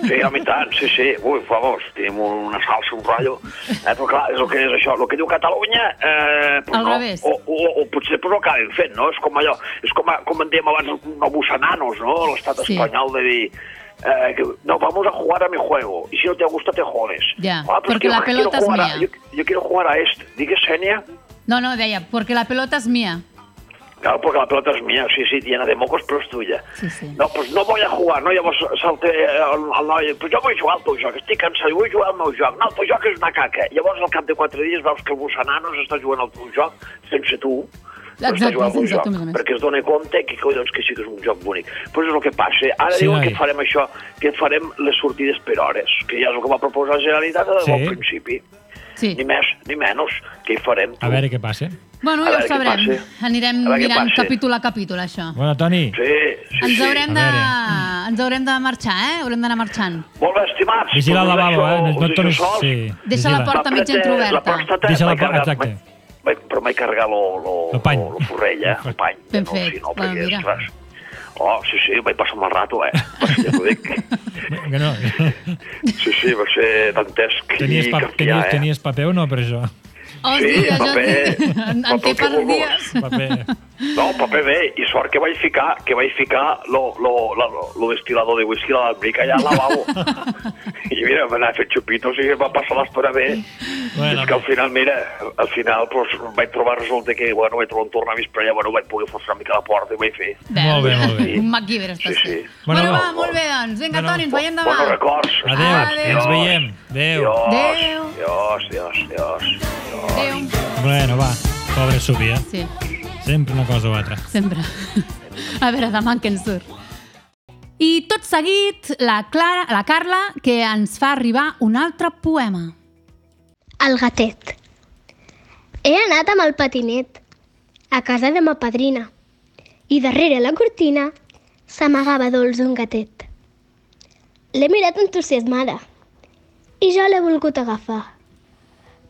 Sí, a mi tant, sí, sí. Ui, vamos, tenim una salsa, un rotllo. Eh, però clar, és el que és això. El que diu Catalunya... Eh, pues Al no, revés. O, o, o potser però ho acaben fent, no? És com allò, és com, a- com en dèiem abans, no bussananos, no? L'estat Sí. espanyol de dir... Eh, que, no, vamos a jugar a mi juego. Y si no te gusta, te jodes. Ya, Ah, pues porque que la pelota es jugar a- mía. yo, yo quiero jugar a este. Digues, Senia? No, no, deia, porque la pelota es mía. Claro, porque la pelota es mía, sí, sí, llena de mocos, però és tuya. Sí, sí. No, pues no voy a jugar, no? Llavors salta el, el noi, pues jo vull jugar al teu joc, estic cansat, vull jugar al meu joc. No, el teu joc és una caca. Llavors al cap de quatre dies veus que el Bussananos està jugant al teu joc sense tu, però Exacte, un exacte, joc, perquè es dona compte que, collons, que sí que és un joc bonic. Però és el que passa. Ara Sí, diuen noi. que farem això, que farem les sortides per hores, que ja és el que va proposar la Generalitat des Sí. del principi. Sí. Ni més ni menys. Què hi farem? A veure què passa. Bueno, A ja ho sabrem. Anirem mirant capítol a capítol, això. Bueno, Toni. Sí, sí, Ens sí. haurem, de, ens haurem de marxar, eh? Haurem d'anar marxant. Molt bé, estimats. Vigila el Doncs lavabo, això, eh? No, no et tornis... sols. Sí, Deixa la porta mig La entreoberta. Deixa la porta, exacte. Però m'he carregat lo, lo, El lo, lo forrell, eh? El pany. Ben no, fet. Si no, Bueno, perquè, Oh, sí, sí, vaig passar un mal rato, eh? Va ser, ja t'ho dic. Que no. Sí, sí, va ser dantesc Tenies, i pa tenies, eh? tenies paper o no per això? Oh, Sí, paper. sí. En, en té per dies. Paper. No, paper bé, i sort que vaig ficar, que vaig ficar lo, lo, lo, lo destilador de whisky a l'albric allà al lavabo. I mira, m'anava fet xupitos i va passar l'estona bé. Bueno, és que al final, mira, al final pues, vaig trobar, resulta que, bueno, vaig trobar un tornavís per allà, bueno, vaig poder forçar una mica la porta i vaig fer. Molt bé, molt bé. Un MacGyver estàs Sí, sí. Bueno, Bueno, va, molt bé, doncs. Vinga, Bueno, Toni, ens veiem demà. Bons records. Adéu, Adéu. ens veiem. Adéu. Adéu. Dios, Dios, Dios. Adéu. Bueno, va. Pobre eh? Sí, Sempre una cosa o altra. sempre. A veure, demà en què ens surt. I tot seguit, la, Clara, la Carla, que ens fa arribar un altre poema. El gatet. He anat amb el patinet a casa de ma padrina i darrere la cortina s'amagava dolç un gatet. L'he mirat entusiasmada i jo l'he volgut agafar,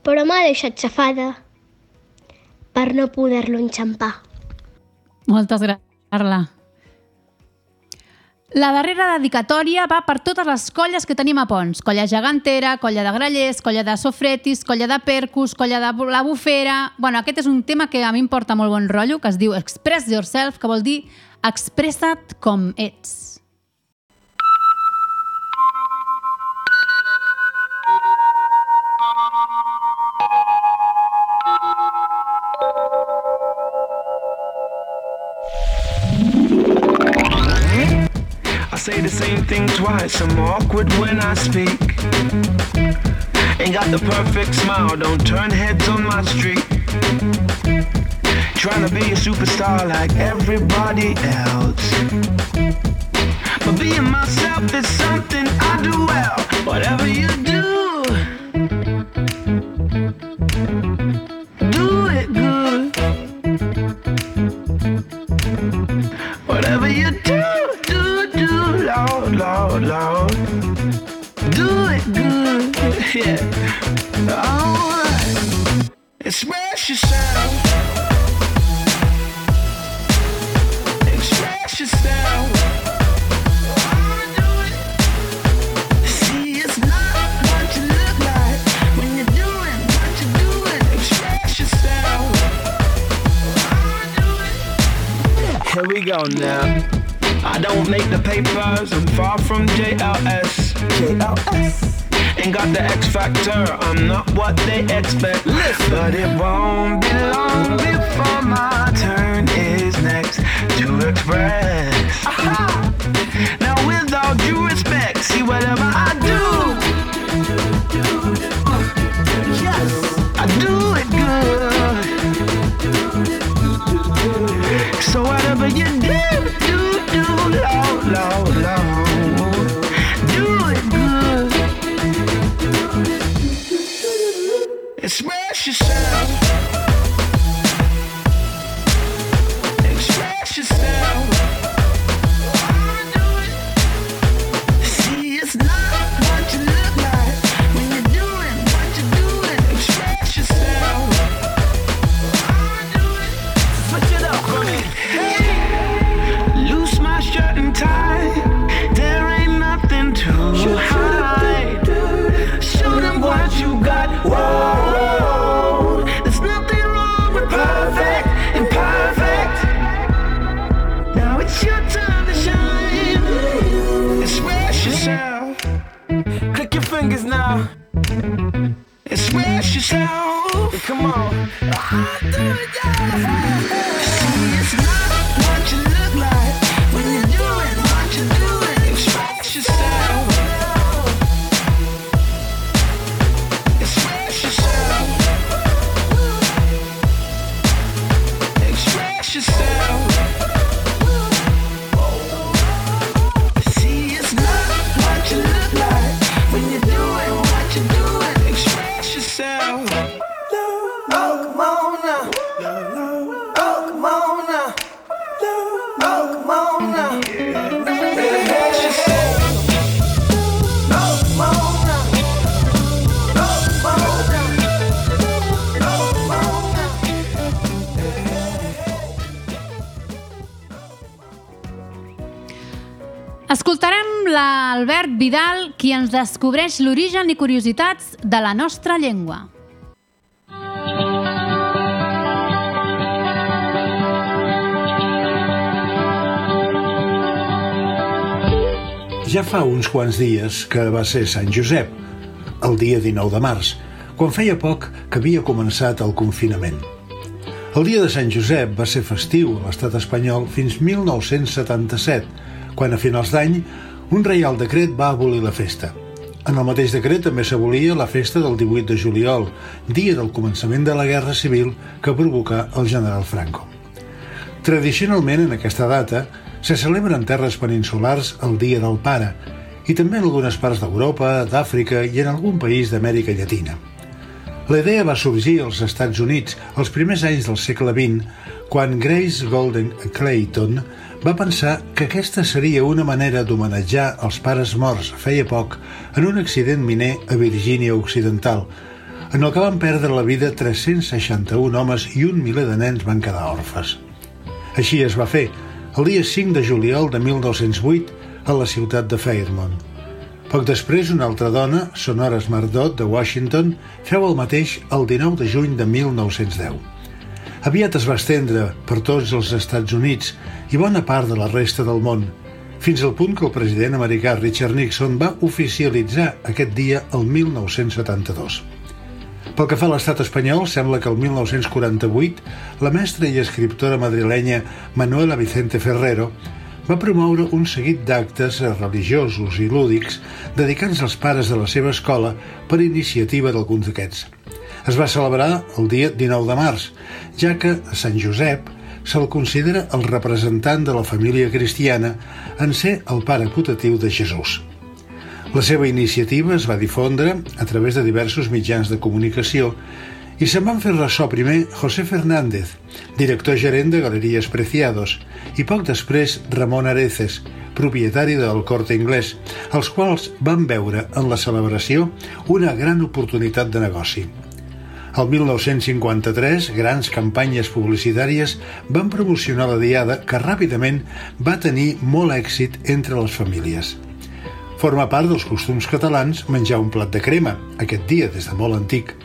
però m'ha deixat xafada per no poder-lo enxampar. Moltes gràcies, Carla. La darrera dedicatòria va per totes les colles que tenim a Pons. Colla gegantera, colla de grallers, colla de sofretis, colla de percus, colla de la bufera... Bueno, aquest és un tema que a mi em porta molt bon rotllo, que es diu Express Yourself, que vol dir expressa't com ets. Say the same thing twice. I'm awkward when I speak. Ain't got the perfect smile, don't turn heads on my street. Trying to be a superstar like everybody else. But being myself is something I do well. Whatever you do, papers, I'm far from JLS. JLS. Ain't got the X factor, I'm not what they expect. But it won't be long before my turn is next to express. Loud. Fingers now. Express yourself. Come on. It's ens descobreix l'origen i curiositats de la nostra llengua. Ja fa uns quants dies que va ser Sant Josep, el dia 19 de març, quan feia poc que havia començat el confinament. El dia de Sant Josep va ser festiu a l'estat espanyol fins 1977, quan a finals d'any un reial decret va abolir la festa. En el mateix decret també s'abolia la festa del 18 de juliol, dia del començament de la Guerra Civil que provocà el general Franco. Tradicionalment, en aquesta data, se celebra en terres peninsulars el Dia del Pare i també en algunes parts d'Europa, d'Àfrica i en algun país d'Amèrica Llatina. La idea va sorgir als Estats Units els primers anys del segle XX, quan Grace Golden Clayton va pensar que aquesta seria una manera d'homenatjar els pares morts feia poc en un accident miner a Virgínia Occidental, en el que van perdre la vida 361 homes i un miler de nens van quedar orfes. Així es va fer, el dia 5 de juliol de 1908, a la ciutat de Fairmont. Poc després, una altra dona, Sonora Smardot, de Washington, feu el mateix el 19 de juny de 1910. Aviat es va estendre per tots els Estats Units i bona part de la resta del món, fins al punt que el president americà Richard Nixon va oficialitzar aquest dia el 1972. Pel que fa a l'estat espanyol, sembla que el 1948 la mestra i escriptora madrilenya Manuela Vicente Ferrero va promoure un seguit d'actes religiosos i lúdics dedicats als pares de la seva escola per iniciativa d'alguns d'aquests. Es va celebrar el dia 19 de març, ja que a Sant Josep se'l considera el representant de la família cristiana en ser el pare putatiu de Jesús. La seva iniciativa es va difondre a través de diversos mitjans de comunicació i se'n van fer ressò primer José Fernández, director gerent de Galeries Preciados, i poc després Ramon Areces, propietari del Corte Inglés, els quals van veure en la celebració una gran oportunitat de negoci. El 1953, grans campanyes publicitàries van promocionar la diada que ràpidament va tenir molt èxit entre les famílies. Forma part dels costums catalans menjar un plat de crema, aquest dia des de molt antic.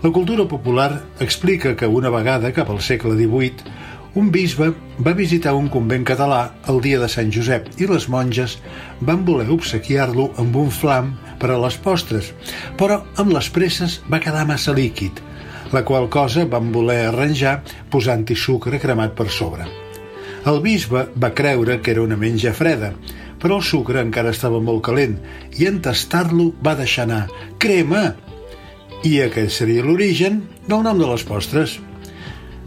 La cultura popular explica que una vegada, cap al segle XVIII, un bisbe va visitar un convent català el dia de Sant Josep i les monges van voler obsequiar-lo amb un flam per a les postres, però amb les presses va quedar massa líquid, la qual cosa van voler arranjar posant-hi sucre cremat per sobre. El bisbe va creure que era una menja freda, però el sucre encara estava molt calent i en tastar-lo va deixar anar crema! I aquell seria l'origen del nom de les postres.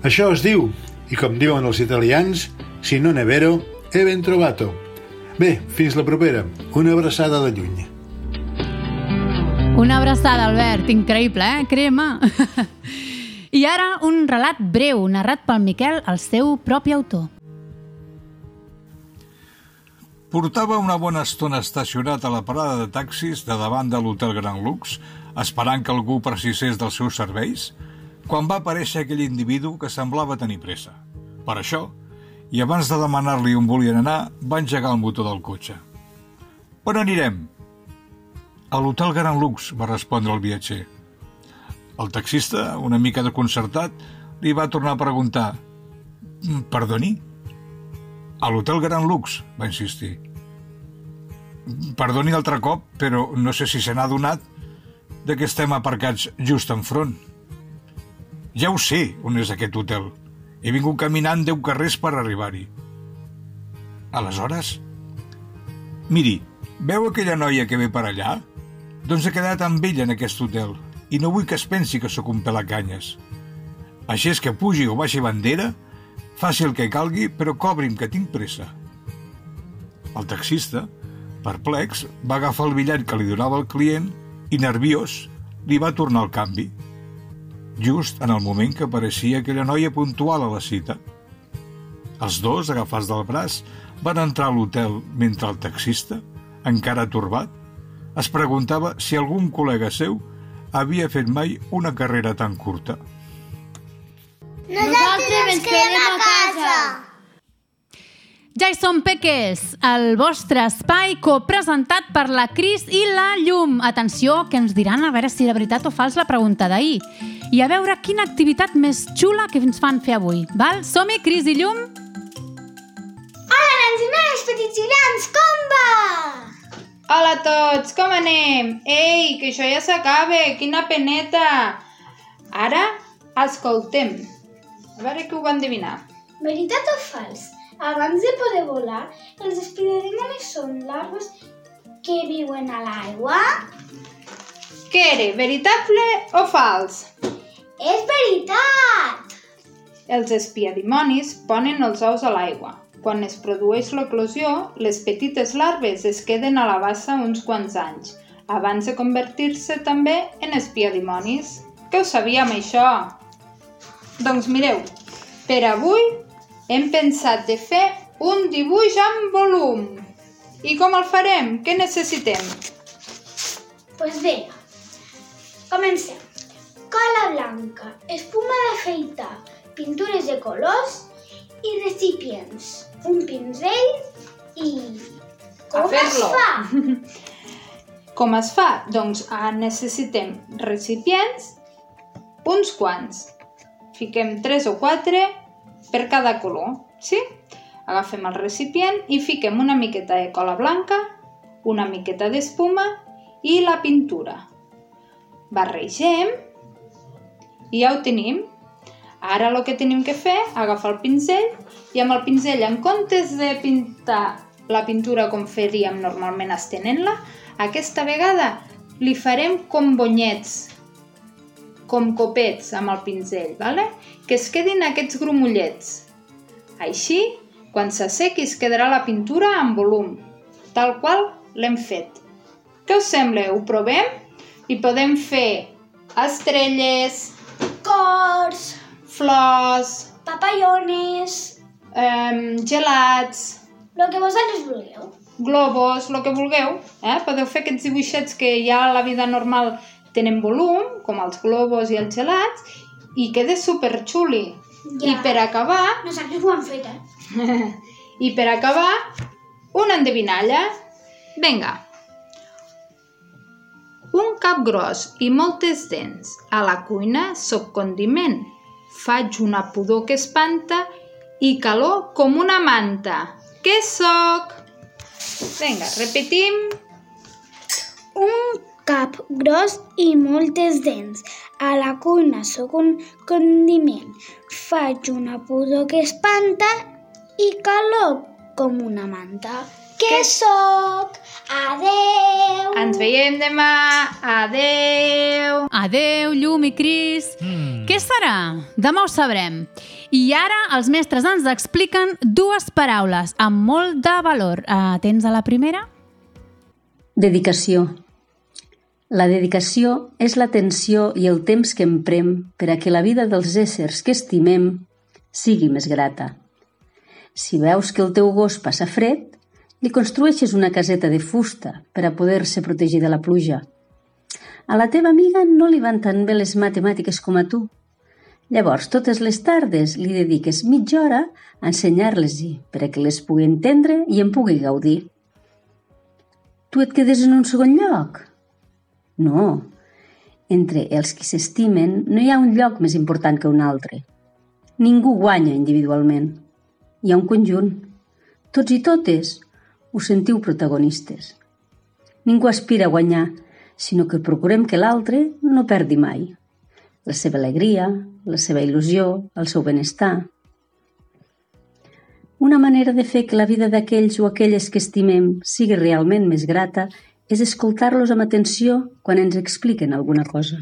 Això es diu, i com diuen els italians, si no ne vero, e ben trovato. Bé, fins la propera. Una abraçada de lluny. Una abraçada, Albert. Increïble, eh? Crema. I ara un relat breu, narrat pel Miquel, el seu propi autor. Portava una bona estona estacionat a la parada de taxis de davant de l'hotel Gran Lux, esperant que algú precisés dels seus serveis, quan va aparèixer aquell individu que semblava tenir pressa. Per això, i abans de demanar-li on volien anar, va engegar el motor del cotxe. On anirem? A l'hotel Gran Lux, va respondre el viatger. El taxista, una mica desconcertat, li va tornar a preguntar «Perdoni?» A l'hotel Gran Lux, va insistir. Perdoni altre cop, però no sé si se n'ha adonat de que estem aparcats just enfront. Ja ho sé on és aquest hotel. He vingut caminant deu carrers per arribar-hi. Aleshores? Miri, veu aquella noia que ve per allà? Doncs he quedat amb ella en aquest hotel i no vull que es pensi que sóc un pelacanyes. Així és que pugi o baixi bandera, faci el que calgui, però cobri'm que tinc pressa. El taxista, perplex, va agafar el bitllet que li donava el client i, nerviós, li va tornar el canvi. Just en el moment que apareixia aquella noia puntual a la cita. Els dos, agafats del braç, van entrar a l'hotel mentre el taxista, encara turbat, es preguntava si algun col·lega seu havia fet mai una carrera tan curta. Nosaltres ens quedem a casa. Ja hi som, Peques, el vostre espai copresentat per la Cris i la Llum. Atenció, que ens diran a veure si era veritat o fals la pregunta d'ahir. I a veure quina activitat més xula que ens fan fer avui. Val? Som-hi, Cris i Llum? Hola, nens i nenes, petits i grans, com va? Hola a tots, com anem? Ei, que això ja s'acaba, quina peneta! Ara, escoltem. A veure qui ho va endevinar. Veritat o fals? Abans de poder volar, els espidermonis són larves que viuen a l'aigua? Què era, veritable o fals? És veritat! Els espiadimonis ponen els ous a l'aigua. Quan es produeix l'eclosió, les petites larves es queden a la bassa uns quants anys, abans de convertir-se també en espiadimonis. Que ho sabíem, això? Doncs mireu, per avui hem pensat de fer un dibuix amb volum. I com el farem? Què necessitem? Doncs pues vinga, comencem. Cola blanca, espuma d'afeitar, pintures de colors i recipients. Un pinzell i... Com es fa? Com es fa? Doncs ah, necessitem recipients, uns quants. Fiquem 3 o 4 per cada color, sí? Agafem el recipient i fiquem una miqueta de cola blanca, una miqueta d'espuma i la pintura. Barregem i ja ho tenim. Ara el que tenim que fer, agafar el pinzell i amb el pinzell, en comptes de pintar la pintura com faríem normalment estenent-la, aquesta vegada li farem com bonyets, com copets amb el pinzell, vale? que es quedin aquests grumollets. Així, quan s'assequi es quedarà la pintura en volum, tal qual l'hem fet. Què us sembla? Ho provem? I podem fer estrelles, Cors, flors, papallones, eh, gelats, el que vosaltres vulgueu. globos, el que vulgueu. Eh? Podeu fer aquests dibuixets que ja a la vida normal tenen volum, com els globos i els gelats, i queda superxuli. Ja. I per acabar, Nosaltres ho hem fet, eh? i per acabar, una endevinalla. Vinga. Un cap gros i moltes dents. A la cuina sóc condiment. Faig una pudor que espanta i calor com una manta. Què sóc? Vinga, repetim. Un cap gros i moltes dents. A la cuina sóc un condiment. Faig una pudor que espanta i calor com una manta. Què sóc? Adeu! Ens veiem demà. Adeu! Adeu, Llum i Cris. Mm. Què serà? Demà ho sabrem. I ara els mestres ens expliquen dues paraules amb molt de valor. Atents a la primera? Dedicació. La dedicació és l'atenció i el temps que emprem per a que la vida dels éssers que estimem sigui més grata. Si veus que el teu gos passa fred, li construeixes una caseta de fusta per a poder-se protegir de la pluja. A la teva amiga no li van tan bé les matemàtiques com a tu. Llavors, totes les tardes li dediques mitja hora a ensenyar-les-hi per a que les pugui entendre i en pugui gaudir. Tu et quedes en un segon lloc? No. Entre els qui s'estimen no hi ha un lloc més important que un altre. Ningú guanya individualment. Hi ha un conjunt. Tots i totes us sentiu protagonistes. Ningú aspira a guanyar, sinó que procurem que l'altre no perdi mai. La seva alegria, la seva il·lusió, el seu benestar. Una manera de fer que la vida d'aquells o aquelles que estimem sigui realment més grata és escoltar-los amb atenció quan ens expliquen alguna cosa.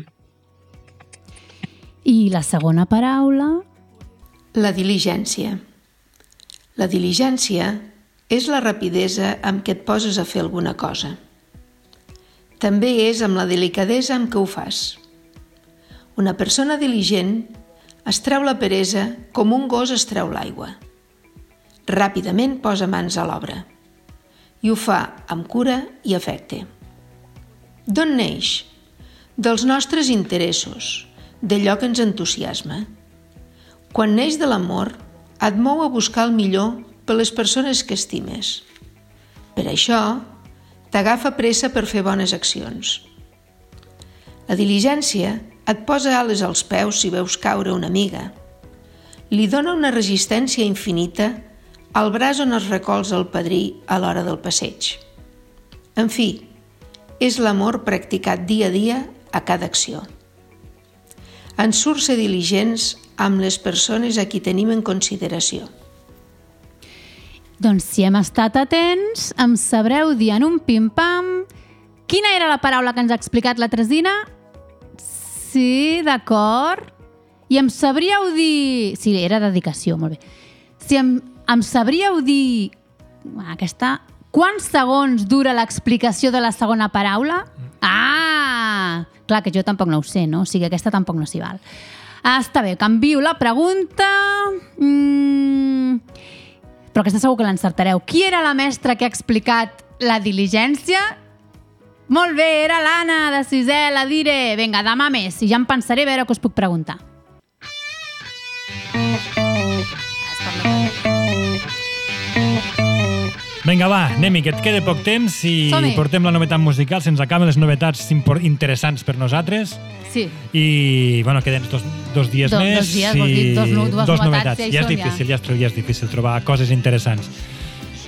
I la segona paraula? La diligència. La diligència és la rapidesa amb què et poses a fer alguna cosa. També és amb la delicadesa amb què ho fas. Una persona diligent es treu la peresa com un gos es treu l'aigua. Ràpidament posa mans a l'obra i ho fa amb cura i afecte. D'on neix? Dels nostres interessos, d'allò que ens entusiasma. Quan neix de l'amor, et mou a buscar el millor per les persones que estimes. Per això, t'agafa pressa per fer bones accions. La diligència et posa ales als peus si veus caure una amiga. Li dona una resistència infinita al braç on es recolza el padrí a l'hora del passeig. En fi, és l'amor practicat dia a dia a cada acció. Ens surt ser diligents amb les persones a qui tenim en consideració. Doncs si hem estat atents, em sabreu dir en un pim-pam quina era la paraula que ens ha explicat la Tresina? Sí, d'acord. I em sabríeu dir... Sí, era dedicació, molt bé. Si em, em sabríeu dir... Aquesta... Quants segons dura l'explicació de la segona paraula? Ah! Clar, que jo tampoc no ho sé, no? O sigui, aquesta tampoc no s'hi val. Ah, està bé, canvio la pregunta... Mm... Però aquesta segur que l'encertareu. Qui era la mestra que ha explicat la diligència? Molt bé, era l'Anna, de sisè, la diré. Vinga, demà més, i ja em pensaré a veure què us puc preguntar. Vinga, va, anem-hi, que et queda poc temps i portem la novetat musical. Se'ns acaben les novetats interessants per nosaltres. Sí. I, bueno, queden dos, dos dies Do- més. dos dies, vols i dir, dos dues dos novetats, ja hi Ja és difícil, ja. ja. Ja, és, ja és difícil trobar coses interessants.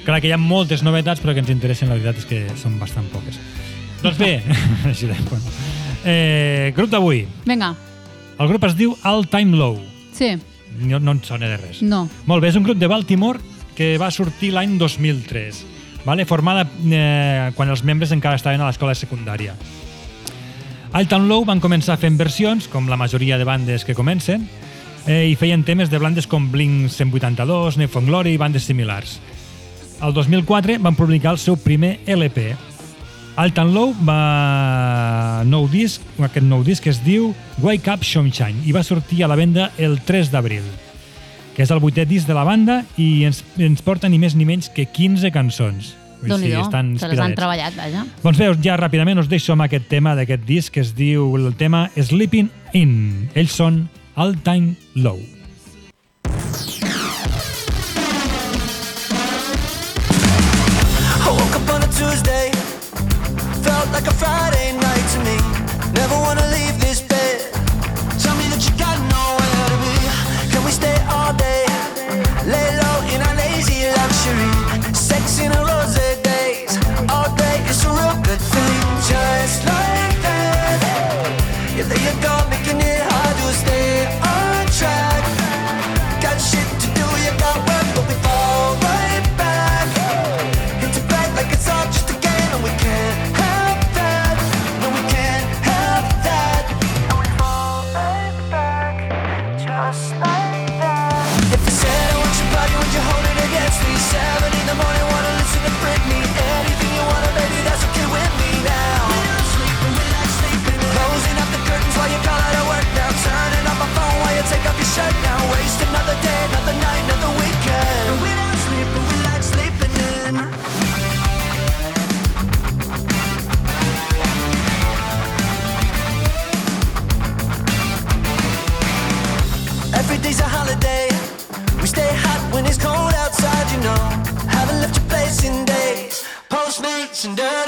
Clar que hi ha moltes novetats, però que ens interessen, la veritat és que són bastant poques. Doncs bé, així de, bueno. eh, grup d'avui. Vinga, El grup es diu All Time Low. sí, No, no en sona de res. no. Molt bé, és un grup de Baltimore que va sortir l'any 2003, vale? formada eh, quan els membres encara estaven a l'escola secundària. Alton Low van començar fent versions, com la majoria de bandes que comencen, eh, i feien temes de bandes com Blink 182, Nef and Glory i bandes similars. El 2004 van publicar el seu primer LP. Alton Low va nou disc, aquest nou disc es diu Wake Up Sunshine i va sortir a la venda el 3 d'abril que és el vuitè disc de la banda i ens, ens porta ni més ni menys que 15 cançons. Vull dir, Déu-n'hi-do, estan se les han treballat, vaja. Doncs bé, ja ràpidament us deixo amb aquest tema d'aquest disc que es diu el tema Sleeping In. Ells són All Time Low. And dirty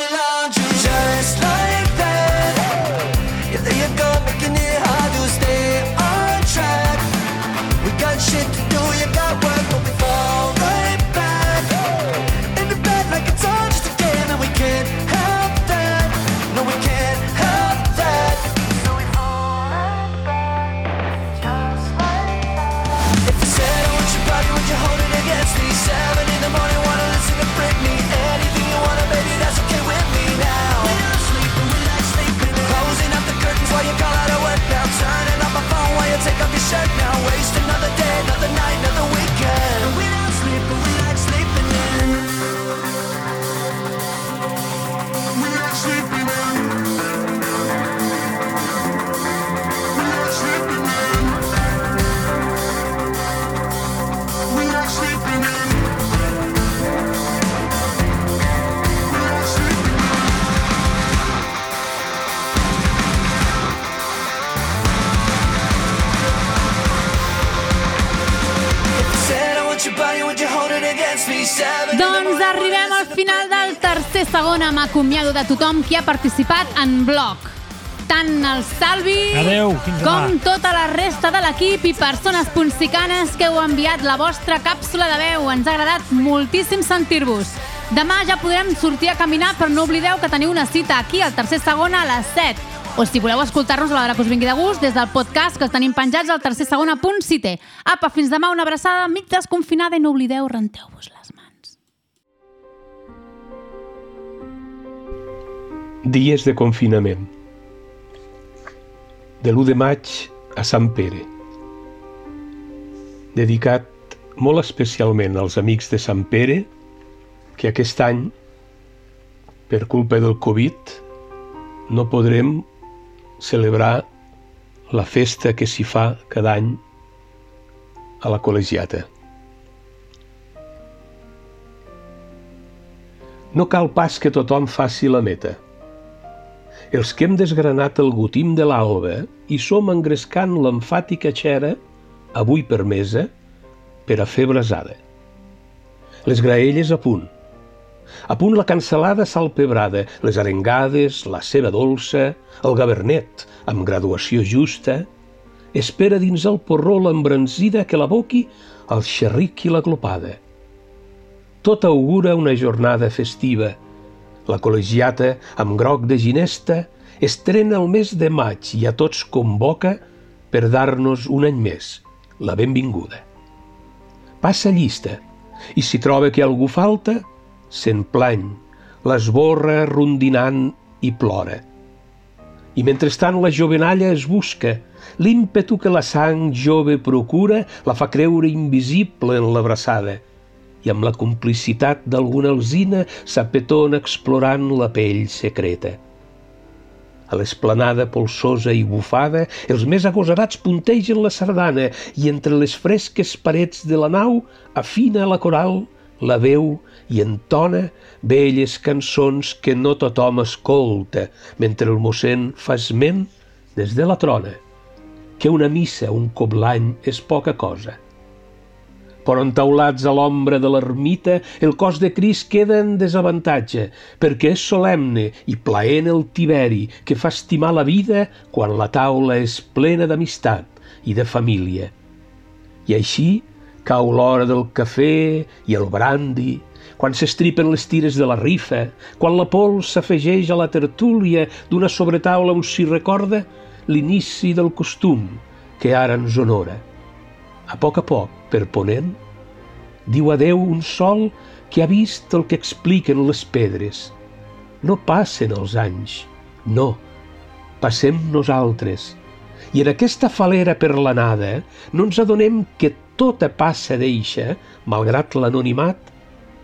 segon amb acomiado de tothom qui ha participat en bloc. Tant el Salvi Adeu, com tota la resta de l'equip i persones ponsicanes que heu enviat la vostra càpsula de veu. Ens ha agradat moltíssim sentir-vos. Demà ja podrem sortir a caminar, però no oblideu que teniu una cita aquí al tercer segon a les 7. O si voleu escoltar-nos a l'hora que us vingui de gust, des del podcast que els tenim penjats al tercer segon a punt cite. Apa, fins demà, una abraçada mig desconfinada i no oblideu, renteu-vos les Dies de confinament. De l'1 de maig a Sant Pere. Dedicat molt especialment als amics de Sant Pere, que aquest any, per culpa del Covid, no podrem celebrar la festa que s'hi fa cada any a la col·legiata. No cal pas que tothom faci la meta. Els que hem desgranat el gotim de l'alba i som engrescant l'emfàtica xera, avui per mesa, per a fer brasada. Les graelles a punt. A punt la cancel·lada salpebrada, les arengades, la ceba dolça, el gabernet, amb graduació justa, espera dins el porró l'embranzida que l'aboqui el xerric i la glopada. Tot augura una jornada festiva. La col·legiata, amb groc de ginesta, estrena el mes de maig i a tots convoca per dar-nos un any més la benvinguda. Passa llista, i si troba que algú falta, se'n plany, l'esborra rondinant i plora. I mentrestant la jovenalla es busca, l'ímpetu que la sang jove procura la fa creure invisible en l'abraçada i amb la complicitat d'alguna alzina s'apetona explorant la pell secreta. A l'esplanada polsosa i bufada, els més agosarats puntegen la sardana i entre les fresques parets de la nau afina la coral la veu i entona velles cançons que no tothom escolta, mentre el mossèn fa esment des de la trona, que una missa un cop l'any és poca cosa. Però entaulats a l'ombra de l'ermita, el cos de Crist queda en desavantatge, perquè és solemne i plaent el tiberi que fa estimar la vida quan la taula és plena d'amistat i de família. I així cau l'hora del cafè i el brandi, quan s'estripen les tires de la rifa, quan la pols s'afegeix a la tertúlia d'una sobretaula on s'hi recorda l'inici del costum que ara ens honora. A poc a poc, per ponent, diu adeu un sol que ha vist el que expliquen les pedres. No passen els anys, no, passem nosaltres. I en aquesta falera per l'anada no ens adonem que tota passa d'eixa, malgrat l'anonimat,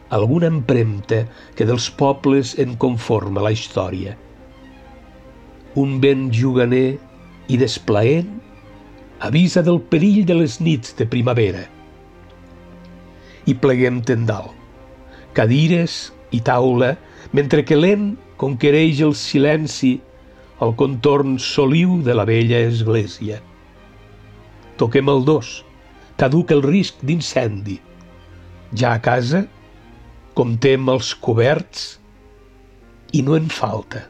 alguna empremta que dels pobles en conforma la història. Un vent juganer i desplaent avisa del perill de les nits de primavera. I pleguem tendal, cadires i taula, mentre que lent conquereix el silenci el contorn soliu de la vella església. Toquem el dos, caduca el risc d'incendi. Ja a casa, comptem els coberts i no en falta.